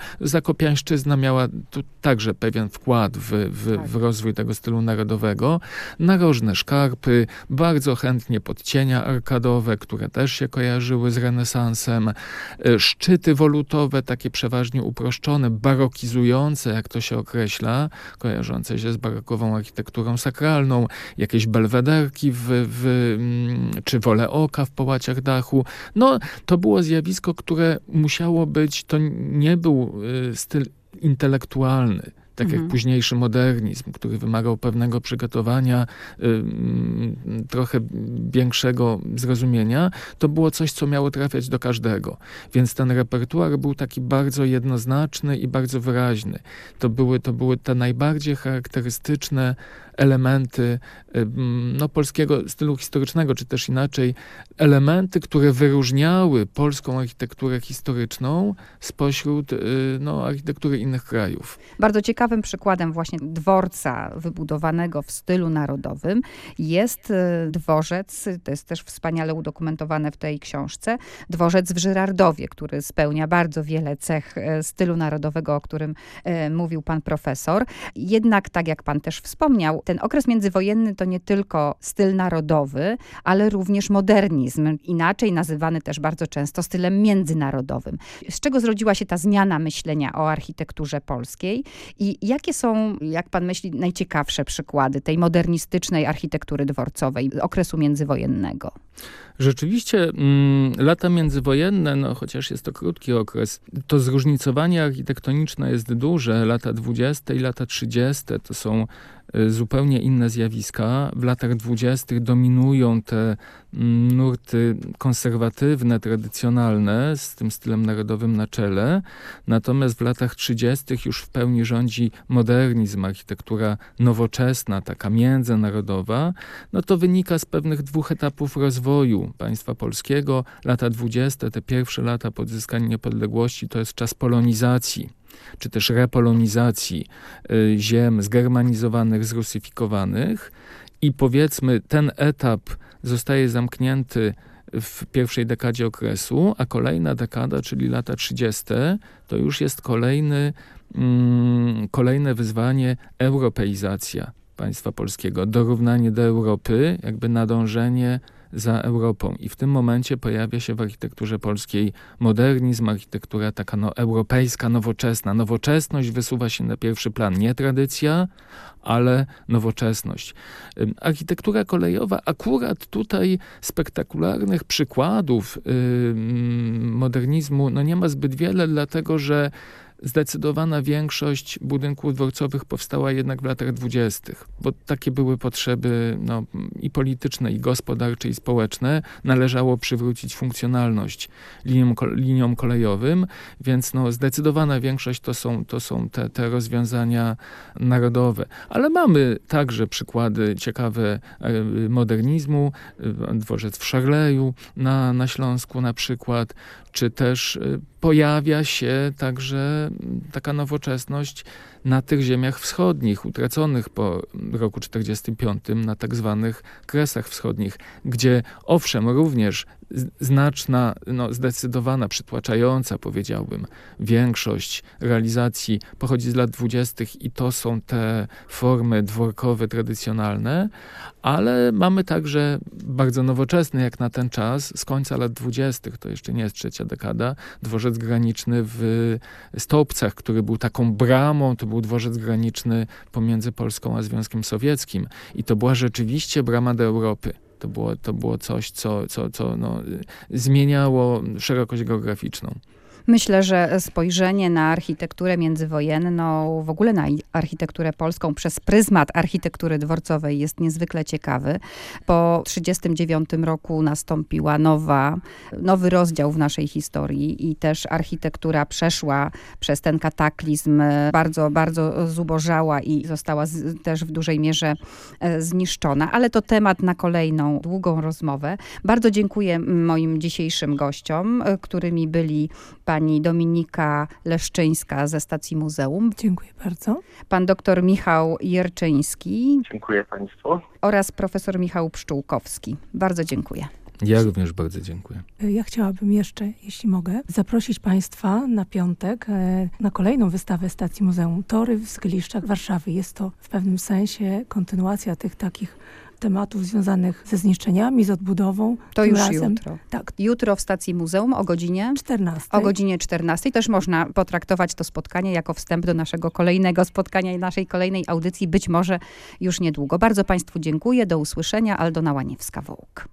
Zakopiańszczyzna miała tu także pewien wkład w, w, w rozwój tego stylu narodowego. Narożne szkarpy, bardzo chętnie podcienia arkadowe, które też się kojarzyły z renesansem. E, szczyty wolutowe, takie przeważnie uproszczone, barokizujące, jak to się określa, kojarzące się z barokową architekturą sakralną, jakieś belwederki w, w, mm, czy wole oka w połaciach dachu. No, to było zjawisko, które musiało być, to nie był y, styl intelektualny tak mhm. jak późniejszy modernizm, który wymagał pewnego przygotowania, y, trochę większego zrozumienia, to było coś, co miało trafiać do każdego. Więc ten repertuar był taki bardzo jednoznaczny i bardzo wyraźny. To były, to były te najbardziej charakterystyczne elementy no, polskiego stylu historycznego, czy też inaczej, elementy, które wyróżniały polską architekturę historyczną spośród y, no, architektury innych krajów.
Bardzo ciekawym przykładem właśnie dworca wybudowanego w stylu narodowym jest y, dworzec, to jest też wspaniale udokumentowane w tej książce, dworzec w Żyrardowie, który spełnia bardzo wiele cech y, stylu narodowego, o którym mówił pan profesor. Jednak, tak jak pan też wspomniał, ten okres międzywojenny to nie tylko styl narodowy, ale również modernizm, inaczej nazywany też bardzo często stylem międzynarodowym. Z czego zrodziła się ta zmiana myślenia o architekturze polskiej i jakie są, jak pan myśli, najciekawsze przykłady tej modernistycznej architektury dworcowej okresu międzywojennego?
Rzeczywiście mm, lata międzywojenne, no chociaż jest to krótki okres, to zróżnicowanie architektoniczne jest duże. Lata 20 i lata 30 to są zupełnie inne zjawiska. W latach 20 dominują te mm, nurty konserwatywne, tradycjonalne, z tym stylem narodowym na czele. Natomiast w latach 30 już w pełni rządzi modernizm, architektura nowoczesna, taka międzynarodowa. No to wynika z pewnych dwóch etapów rozwoju państwa polskiego. Lata 20, te pierwsze lata po odzyskaniu niepodległości, to jest czas polonizacji czy też repolonizacji y, ziem zgermanizowanych, zrusyfikowanych. I powiedzmy ten etap zostaje zamknięty w pierwszej dekadzie okresu, a kolejna dekada, czyli lata 30, to już jest kolejny, mm, kolejne wyzwanie europeizacja państwa polskiego, dorównanie do Europy, jakby nadążenie za Europą. I w tym momencie pojawia się w architekturze polskiej modernizm, architektura taka no, europejska, nowoczesna. Nowoczesność wysuwa się na pierwszy plan, nie tradycja, ale nowoczesność. Architektura kolejowa, akurat tutaj spektakularnych przykładów modernizmu no nie ma zbyt wiele, dlatego że zdecydowana większość budynków dworcowych powstała jednak w latach dwudziestych, bo takie były potrzeby no, i polityczne, i gospodarcze, i społeczne. Należało przywrócić funkcjonalność liniom, liniom kolejowym, więc no, zdecydowana większość to są, to są te, te rozwiązania narodowe. Ale mamy także przykłady ciekawe e, modernizmu, e, dworzec w Szarleju na, na Śląsku na przykład, czy też y, pojawia się także taka nowoczesność na tych ziemiach wschodnich, utraconych po roku 45 na tak zwanych kresach wschodnich, gdzie owszem również znaczna, no, zdecydowana, przytłaczająca powiedziałbym, większość realizacji pochodzi z lat dwudziestych i to są te formy dworkowe, tradycjonalne, ale mamy także bardzo nowoczesny jak na ten czas, z końca lat dwudziestych, to jeszcze nie jest trzecia dekada, dworzec graniczny w Stopcach, który był taką bramą, to był dworzec graniczny pomiędzy Polską a Związkiem Sowieckim i to była rzeczywiście brama do Europy. To było, to było coś, co, co, co no, zmieniało szerokość geograficzną.
Myślę, że spojrzenie na architekturę międzywojenną, w ogóle na architekturę polską przez pryzmat architektury dworcowej jest niezwykle ciekawy. Po 1939 roku nastąpiła nowa, nowy rozdział w naszej historii i też architektura przeszła przez ten kataklizm, bardzo, bardzo zubożała i została z, też w dużej mierze e, zniszczona. Ale to temat na kolejną długą rozmowę. Bardzo dziękuję moim dzisiejszym gościom, e, którymi byli pani Dominika Leszczyńska ze stacji muzeum.
Dziękuję bardzo.
Pan doktor Michał Jerczyński.
Dziękuję państwu.
Oraz profesor Michał Pszczółkowski. Bardzo dziękuję.
Ja również bardzo dziękuję.
Ja chciałabym jeszcze, jeśli mogę, zaprosić Państwa na piątek e, na kolejną wystawę stacji Muzeum Tory w Zgliszczach Warszawy. Jest to w pewnym sensie kontynuacja tych takich tematów związanych ze zniszczeniami, z odbudową.
To już razem. jutro. Tak. Jutro w stacji muzeum o godzinie
14.
O godzinie 14. Też można potraktować to spotkanie jako wstęp do naszego kolejnego spotkania i naszej kolejnej audycji, być może już niedługo. Bardzo Państwu dziękuję. Do usłyszenia. Aldona Łaniewska-Wołk.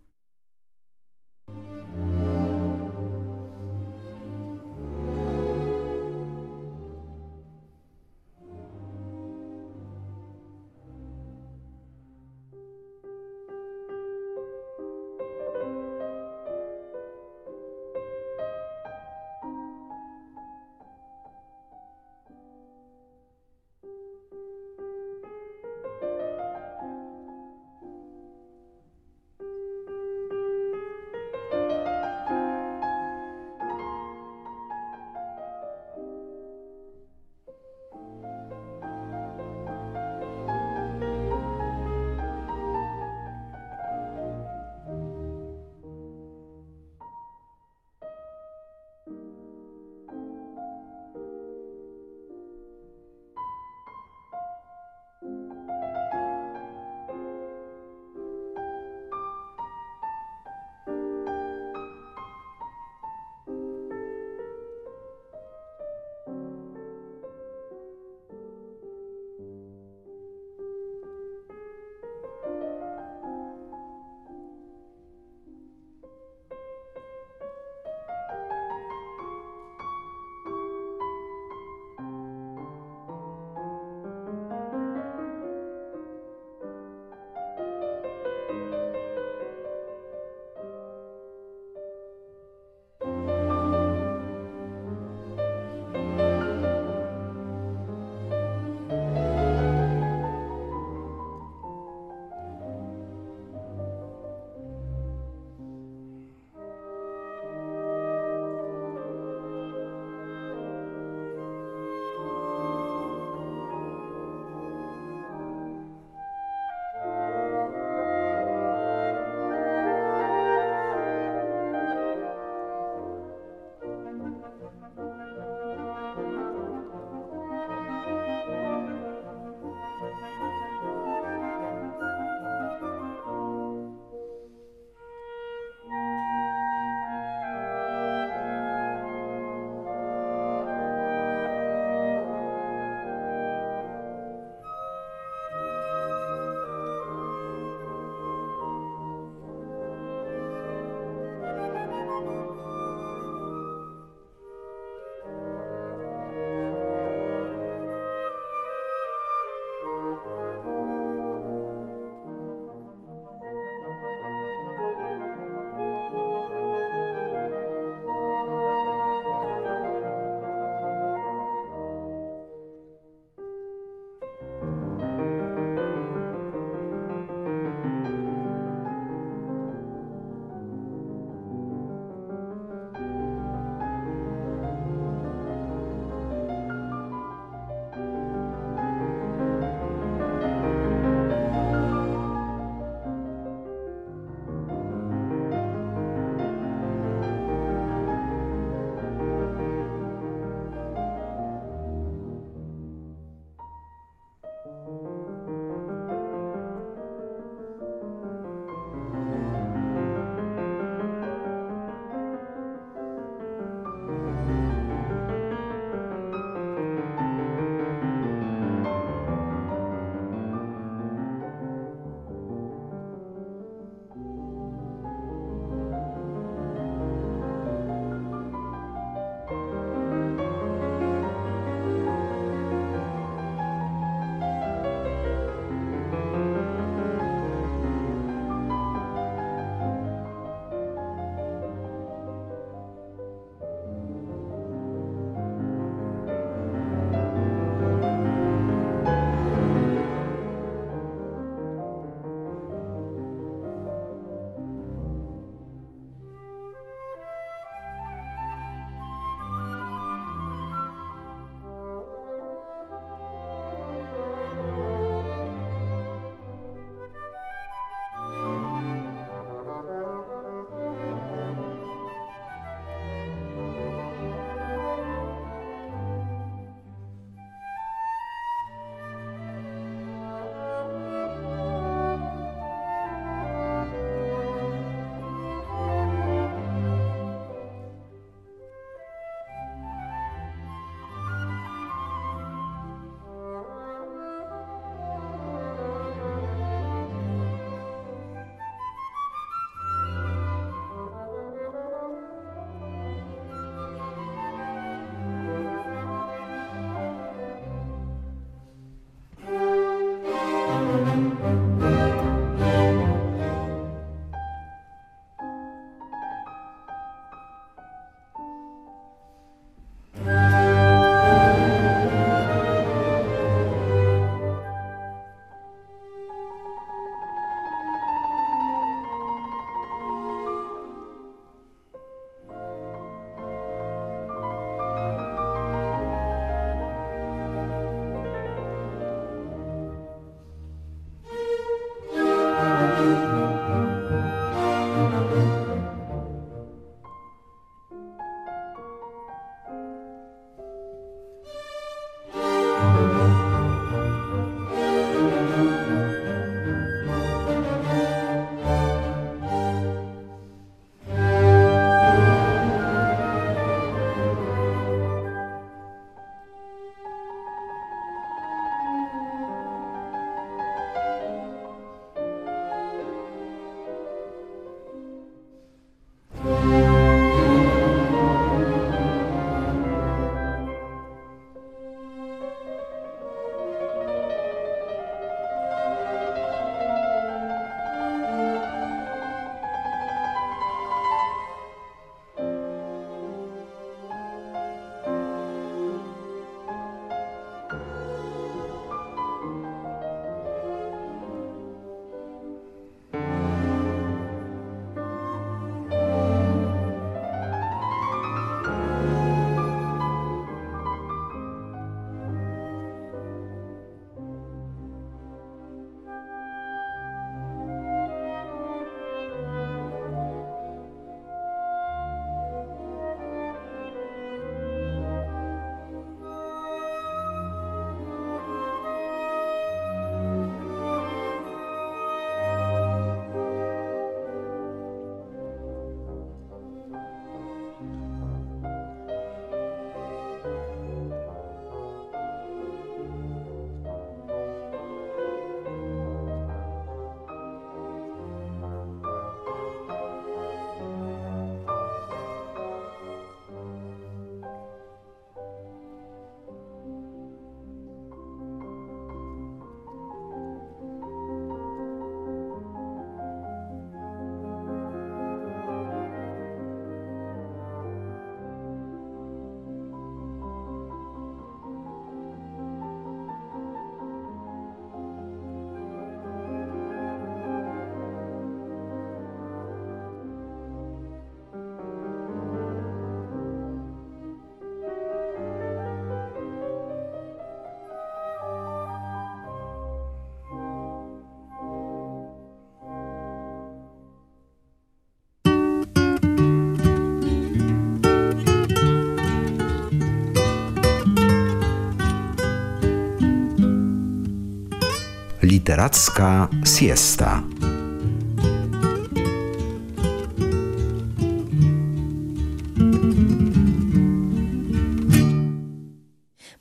Literacka siesta.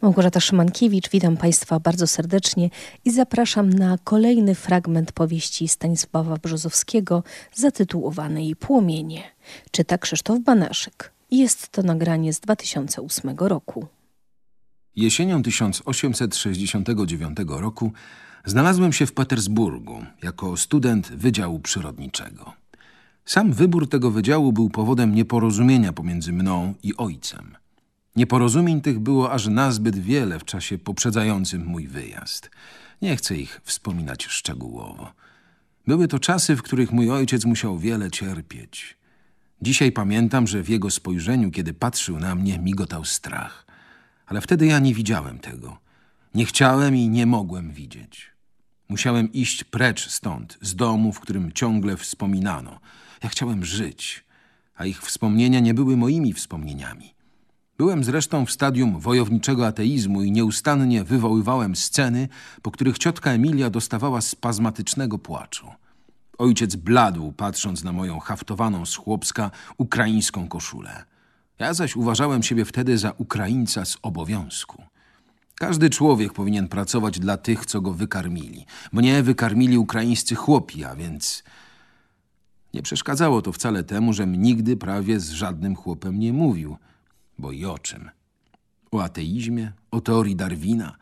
Małgorzata Szymankiewicz, witam Państwa bardzo serdecznie i zapraszam na kolejny fragment powieści Stanisława Brzozowskiego zatytułowanej Płomienie. Czyta Krzysztof Banaszyk. Jest to nagranie z 2008 roku.
Jesienią 1869 roku znalazłem się w Petersburgu jako student Wydziału Przyrodniczego. Sam wybór tego wydziału był powodem nieporozumienia pomiędzy mną i ojcem. Nieporozumień tych było aż nazbyt wiele w czasie poprzedzającym mój wyjazd. Nie chcę ich wspominać szczegółowo. Były to czasy, w których mój ojciec musiał wiele cierpieć. Dzisiaj pamiętam, że w jego spojrzeniu, kiedy patrzył na mnie, migotał strach. Ale wtedy ja nie widziałem tego. Nie chciałem i nie mogłem widzieć. Musiałem iść precz stąd, z domu, w którym ciągle wspominano. Ja chciałem żyć, a ich wspomnienia nie były moimi wspomnieniami. Byłem zresztą w stadium wojowniczego ateizmu i nieustannie wywoływałem sceny, po których ciotka Emilia dostawała spazmatycznego płaczu. Ojciec bladł, patrząc na moją haftowaną z chłopska ukraińską koszulę. Ja zaś uważałem siebie wtedy za Ukraińca z obowiązku. Każdy człowiek powinien pracować dla tych, co go wykarmili. Mnie wykarmili ukraińscy chłopi, a więc... Nie przeszkadzało to wcale temu, żem nigdy prawie z żadnym chłopem nie mówił – bo i o czym? O ateizmie, o teorii Darwina,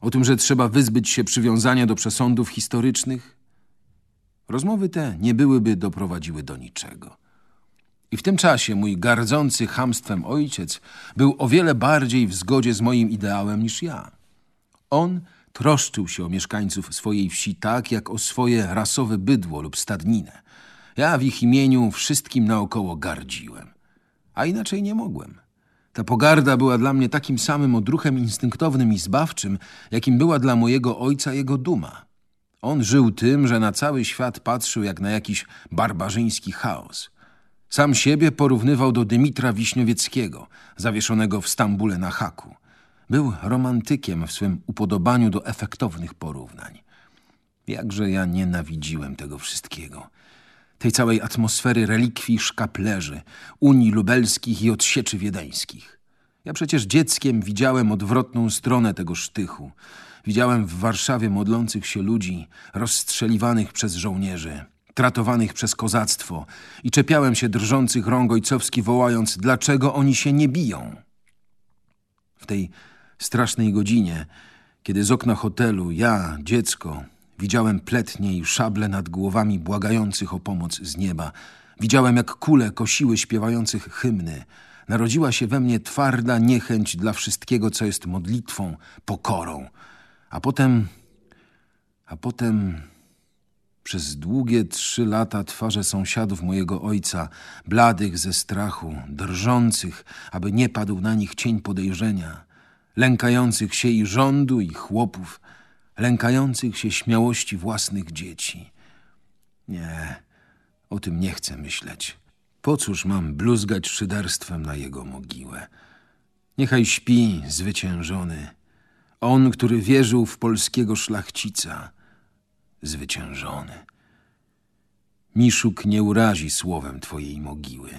o tym, że trzeba wyzbyć się przywiązania do przesądów historycznych? Rozmowy te nie byłyby doprowadziły do niczego. I w tym czasie mój gardzący hamstwem ojciec był o wiele bardziej w zgodzie z moim ideałem niż ja. On troszczył się o mieszkańców swojej wsi tak, jak o swoje rasowe bydło lub stadninę. Ja w ich imieniu wszystkim naokoło gardziłem. A inaczej nie mogłem. Ta pogarda była dla mnie takim samym odruchem instynktownym i zbawczym, jakim była dla mojego ojca jego duma. On żył tym, że na cały świat patrzył jak na jakiś barbarzyński chaos. Sam siebie porównywał do Dymitra Wiśniowieckiego, zawieszonego w Stambule na haku. Był romantykiem w swym upodobaniu do efektownych porównań. Jakże ja nienawidziłem tego wszystkiego tej całej atmosfery relikwii szkaplerzy, unii lubelskich i odsieczy wiedeńskich. Ja przecież dzieckiem widziałem odwrotną stronę tego sztychu. Widziałem w Warszawie modlących się ludzi, rozstrzeliwanych przez żołnierzy, tratowanych przez kozactwo i czepiałem się drżących rąk ojcowski wołając, dlaczego oni się nie biją. W tej strasznej godzinie, kiedy z okna hotelu ja, dziecko, Widziałem pletnie i szable nad głowami błagających o pomoc z nieba. Widziałem, jak kule kosiły śpiewających hymny. Narodziła się we mnie twarda niechęć dla wszystkiego, co jest modlitwą, pokorą. A potem... A potem... Przez długie trzy lata twarze sąsiadów mojego ojca, bladych ze strachu, drżących, aby nie padł na nich cień podejrzenia, lękających się i rządu, i chłopów, lękających się śmiałości własnych dzieci. Nie, o tym nie chcę myśleć. Po cóż mam bluzgać szyderstwem na jego mogiłę? Niechaj śpi zwyciężony. On, który wierzył w polskiego szlachcica. Zwyciężony. Miszuk nie urazi słowem twojej mogiły.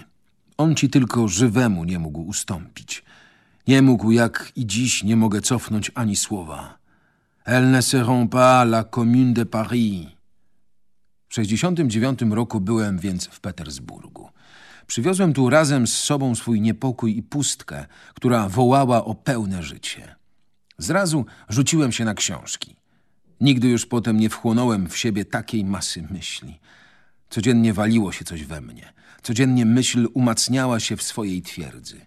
On ci tylko żywemu nie mógł ustąpić. Nie mógł, jak i dziś nie mogę cofnąć ani słowa. Elles ne seront pas la commune de Paris. W 69 roku byłem więc w Petersburgu. Przywiozłem tu razem z sobą swój niepokój i pustkę, która wołała o pełne życie. Zrazu rzuciłem się na książki. Nigdy już potem nie wchłonąłem w siebie takiej masy myśli. Codziennie waliło się coś we mnie. Codziennie myśl umacniała się w swojej twierdzy.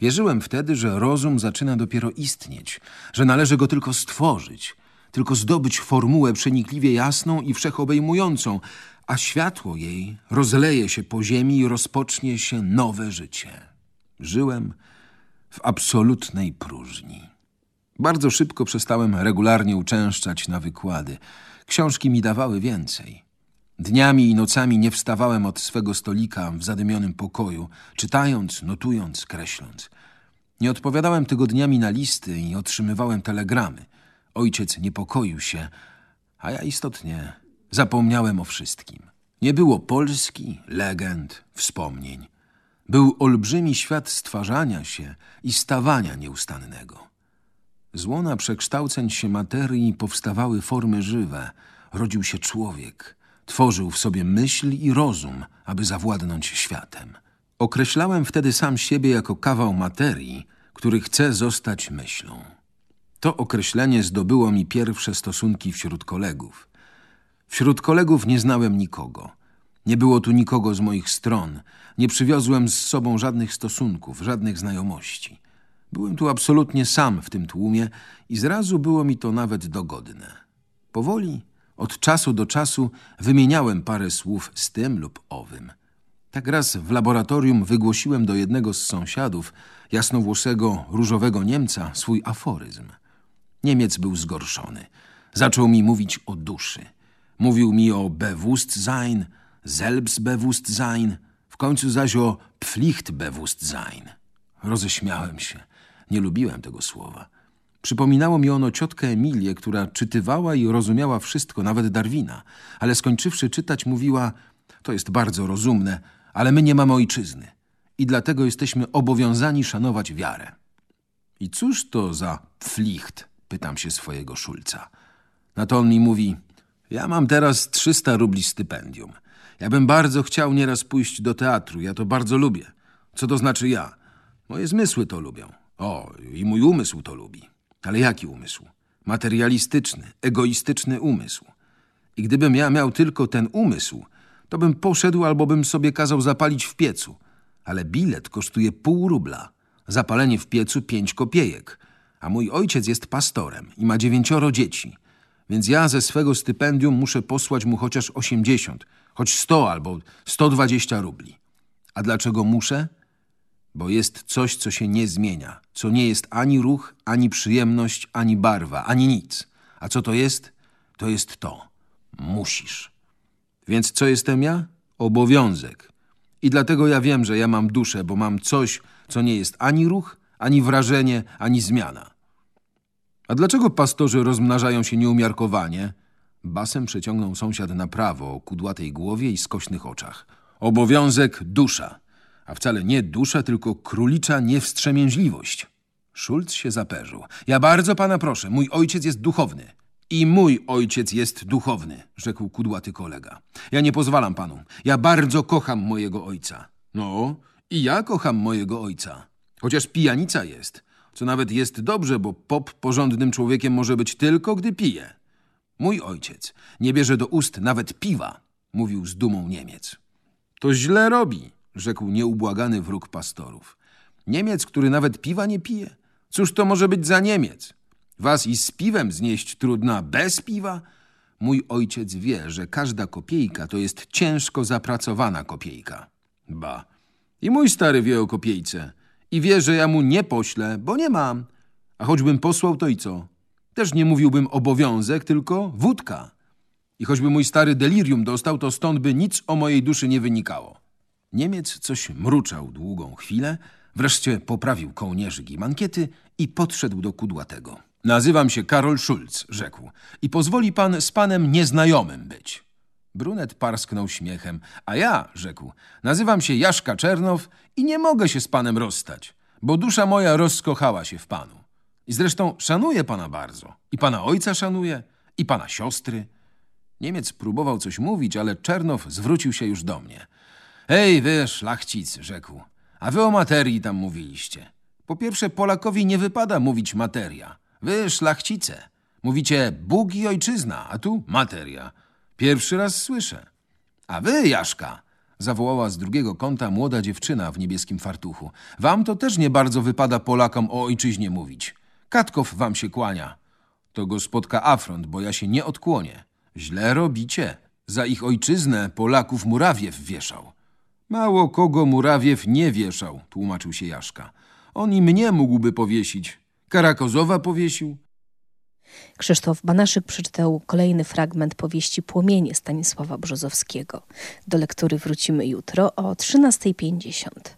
Wierzyłem wtedy, że rozum zaczyna dopiero istnieć, że należy go tylko stworzyć, tylko zdobyć formułę przenikliwie jasną i wszechobejmującą, a światło jej rozleje się po ziemi i rozpocznie się nowe życie. Żyłem w absolutnej próżni. Bardzo szybko przestałem regularnie uczęszczać na wykłady. Książki mi dawały więcej. Dniami i nocami nie wstawałem od swego stolika w zadymionym pokoju, czytając, notując, kreśląc. Nie odpowiadałem tygodniami na listy i otrzymywałem telegramy. Ojciec niepokoił się, A ja istotnie zapomniałem o wszystkim. Nie było Polski, legend, wspomnień. Był olbrzymi świat stwarzania się i stawania nieustannego. Z łona przekształceń się materii powstawały formy żywe. Rodził się człowiek. Tworzył w sobie myśl i rozum, aby zawładnąć światem. Określałem wtedy sam siebie jako kawał materii, który chce zostać myślą. To określenie zdobyło mi pierwsze stosunki wśród kolegów. Wśród kolegów nie znałem nikogo. Nie było tu nikogo z moich stron. Nie przywiozłem z sobą żadnych stosunków, żadnych znajomości. Byłem tu absolutnie sam w tym tłumie i zrazu było mi to nawet dogodne. Powoli, od czasu do czasu wymieniałem parę słów z tym lub owym. Tak raz w laboratorium wygłosiłem do jednego z sąsiadów, jasnowłosego, różowego Niemca, swój aforyzm. Niemiec był zgorszony. Zaczął mi mówić o duszy. Mówił mi o Bewusstsein, Selbstbewusstsein, w końcu zaś o Pflichtbewusstsein. Roześmiałem się. Nie lubiłem tego słowa. Przypominało mi ono ciotkę Emilię, która czytywała i rozumiała wszystko, nawet Darwina, ale skończywszy czytać mówiła, to jest bardzo rozumne, ale my nie mamy ojczyzny i dlatego jesteśmy obowiązani szanować wiarę. I cóż to za pflicht? Pytam się swojego Szulca. Na to on mi mówi, ja mam teraz 300 rubli stypendium. Ja bym bardzo chciał nieraz pójść do teatru, ja to bardzo lubię. Co to znaczy ja? Moje zmysły to lubią. O, i mój umysł to lubi. Ale jaki umysł? Materialistyczny, egoistyczny umysł. I gdybym ja miał tylko ten umysł, to bym poszedł albo bym sobie kazał zapalić w piecu. Ale bilet kosztuje pół rubla. Zapalenie w piecu pięć kopiejek. A mój ojciec jest pastorem i ma dziewięcioro dzieci. Więc ja ze swego stypendium muszę posłać mu chociaż osiemdziesiąt, choć sto albo sto dwadzieścia rubli. A dlaczego muszę? Bo jest coś, co się nie zmienia, co nie jest ani ruch, ani przyjemność, ani barwa, ani nic. A co to jest? To jest to. Musisz. Więc co jestem ja? Obowiązek. I dlatego ja wiem, że ja mam duszę, bo mam coś, co nie jest ani ruch, ani wrażenie, ani zmiana. A dlaczego pastorzy rozmnażają się nieumiarkowanie? Basem przeciągnął sąsiad na prawo o kudłatej głowie i skośnych oczach. Obowiązek dusza. A wcale nie dusza, tylko królicza niewstrzemięźliwość. Szulc się zaperzył. Ja bardzo pana proszę, mój ojciec jest duchowny. I mój ojciec jest duchowny, rzekł kudłaty kolega. Ja nie pozwalam panu. Ja bardzo kocham mojego ojca. No, i ja kocham mojego ojca. Chociaż pijanica jest, co nawet jest dobrze, bo pop porządnym człowiekiem może być tylko, gdy pije. Mój ojciec nie bierze do ust nawet piwa, mówił z dumą Niemiec. To źle robi, rzekł nieubłagany wróg pastorów. Niemiec, który nawet piwa nie pije? Cóż to może być za Niemiec? Was i z piwem znieść trudna bez piwa? Mój ojciec wie, że każda kopiejka to jest ciężko zapracowana kopiejka. Ba. I mój stary wie o kopiejce. I wie, że ja mu nie poślę, bo nie mam. A choćbym posłał, to i co? Też nie mówiłbym obowiązek, tylko wódka. I choćby mój stary delirium dostał, to stąd by nic o mojej duszy nie wynikało. Niemiec coś mruczał długą chwilę, wreszcie poprawił kołnierzyk i mankiety i podszedł do kudłatego. Nazywam się Karol Schulz, rzekł, i pozwoli pan z panem nieznajomym być. Brunet parsknął śmiechem, a ja, rzekł, nazywam się Jaszka Czernow i nie mogę się z panem rozstać, bo dusza moja rozkochała się w panu. I zresztą szanuję pana bardzo. I pana ojca szanuję, i pana siostry. Niemiec próbował coś mówić, ale Czernow zwrócił się już do mnie. Hej, wy szlachcic, rzekł, a wy o materii tam mówiliście. Po pierwsze, Polakowi nie wypada mówić materia. Wy, szlachcice, mówicie Bóg i ojczyzna, a tu materia. Pierwszy raz słyszę. A wy, Jaszka, zawołała z drugiego kąta młoda dziewczyna w niebieskim fartuchu. Wam to też nie bardzo wypada Polakom o ojczyźnie mówić. Katkow wam się kłania. To go spotka afront, bo ja się nie odkłonię. Źle robicie. Za ich ojczyznę Polaków Murawiew wieszał. Mało kogo Murawiew nie wieszał, tłumaczył się Jaszka. On i mnie mógłby powiesić. Karakozowa powiesił.
Krzysztof Banaszyk przeczytał kolejny fragment powieści Płomienie Stanisława Brzozowskiego. Do lektury wrócimy jutro o 13.50.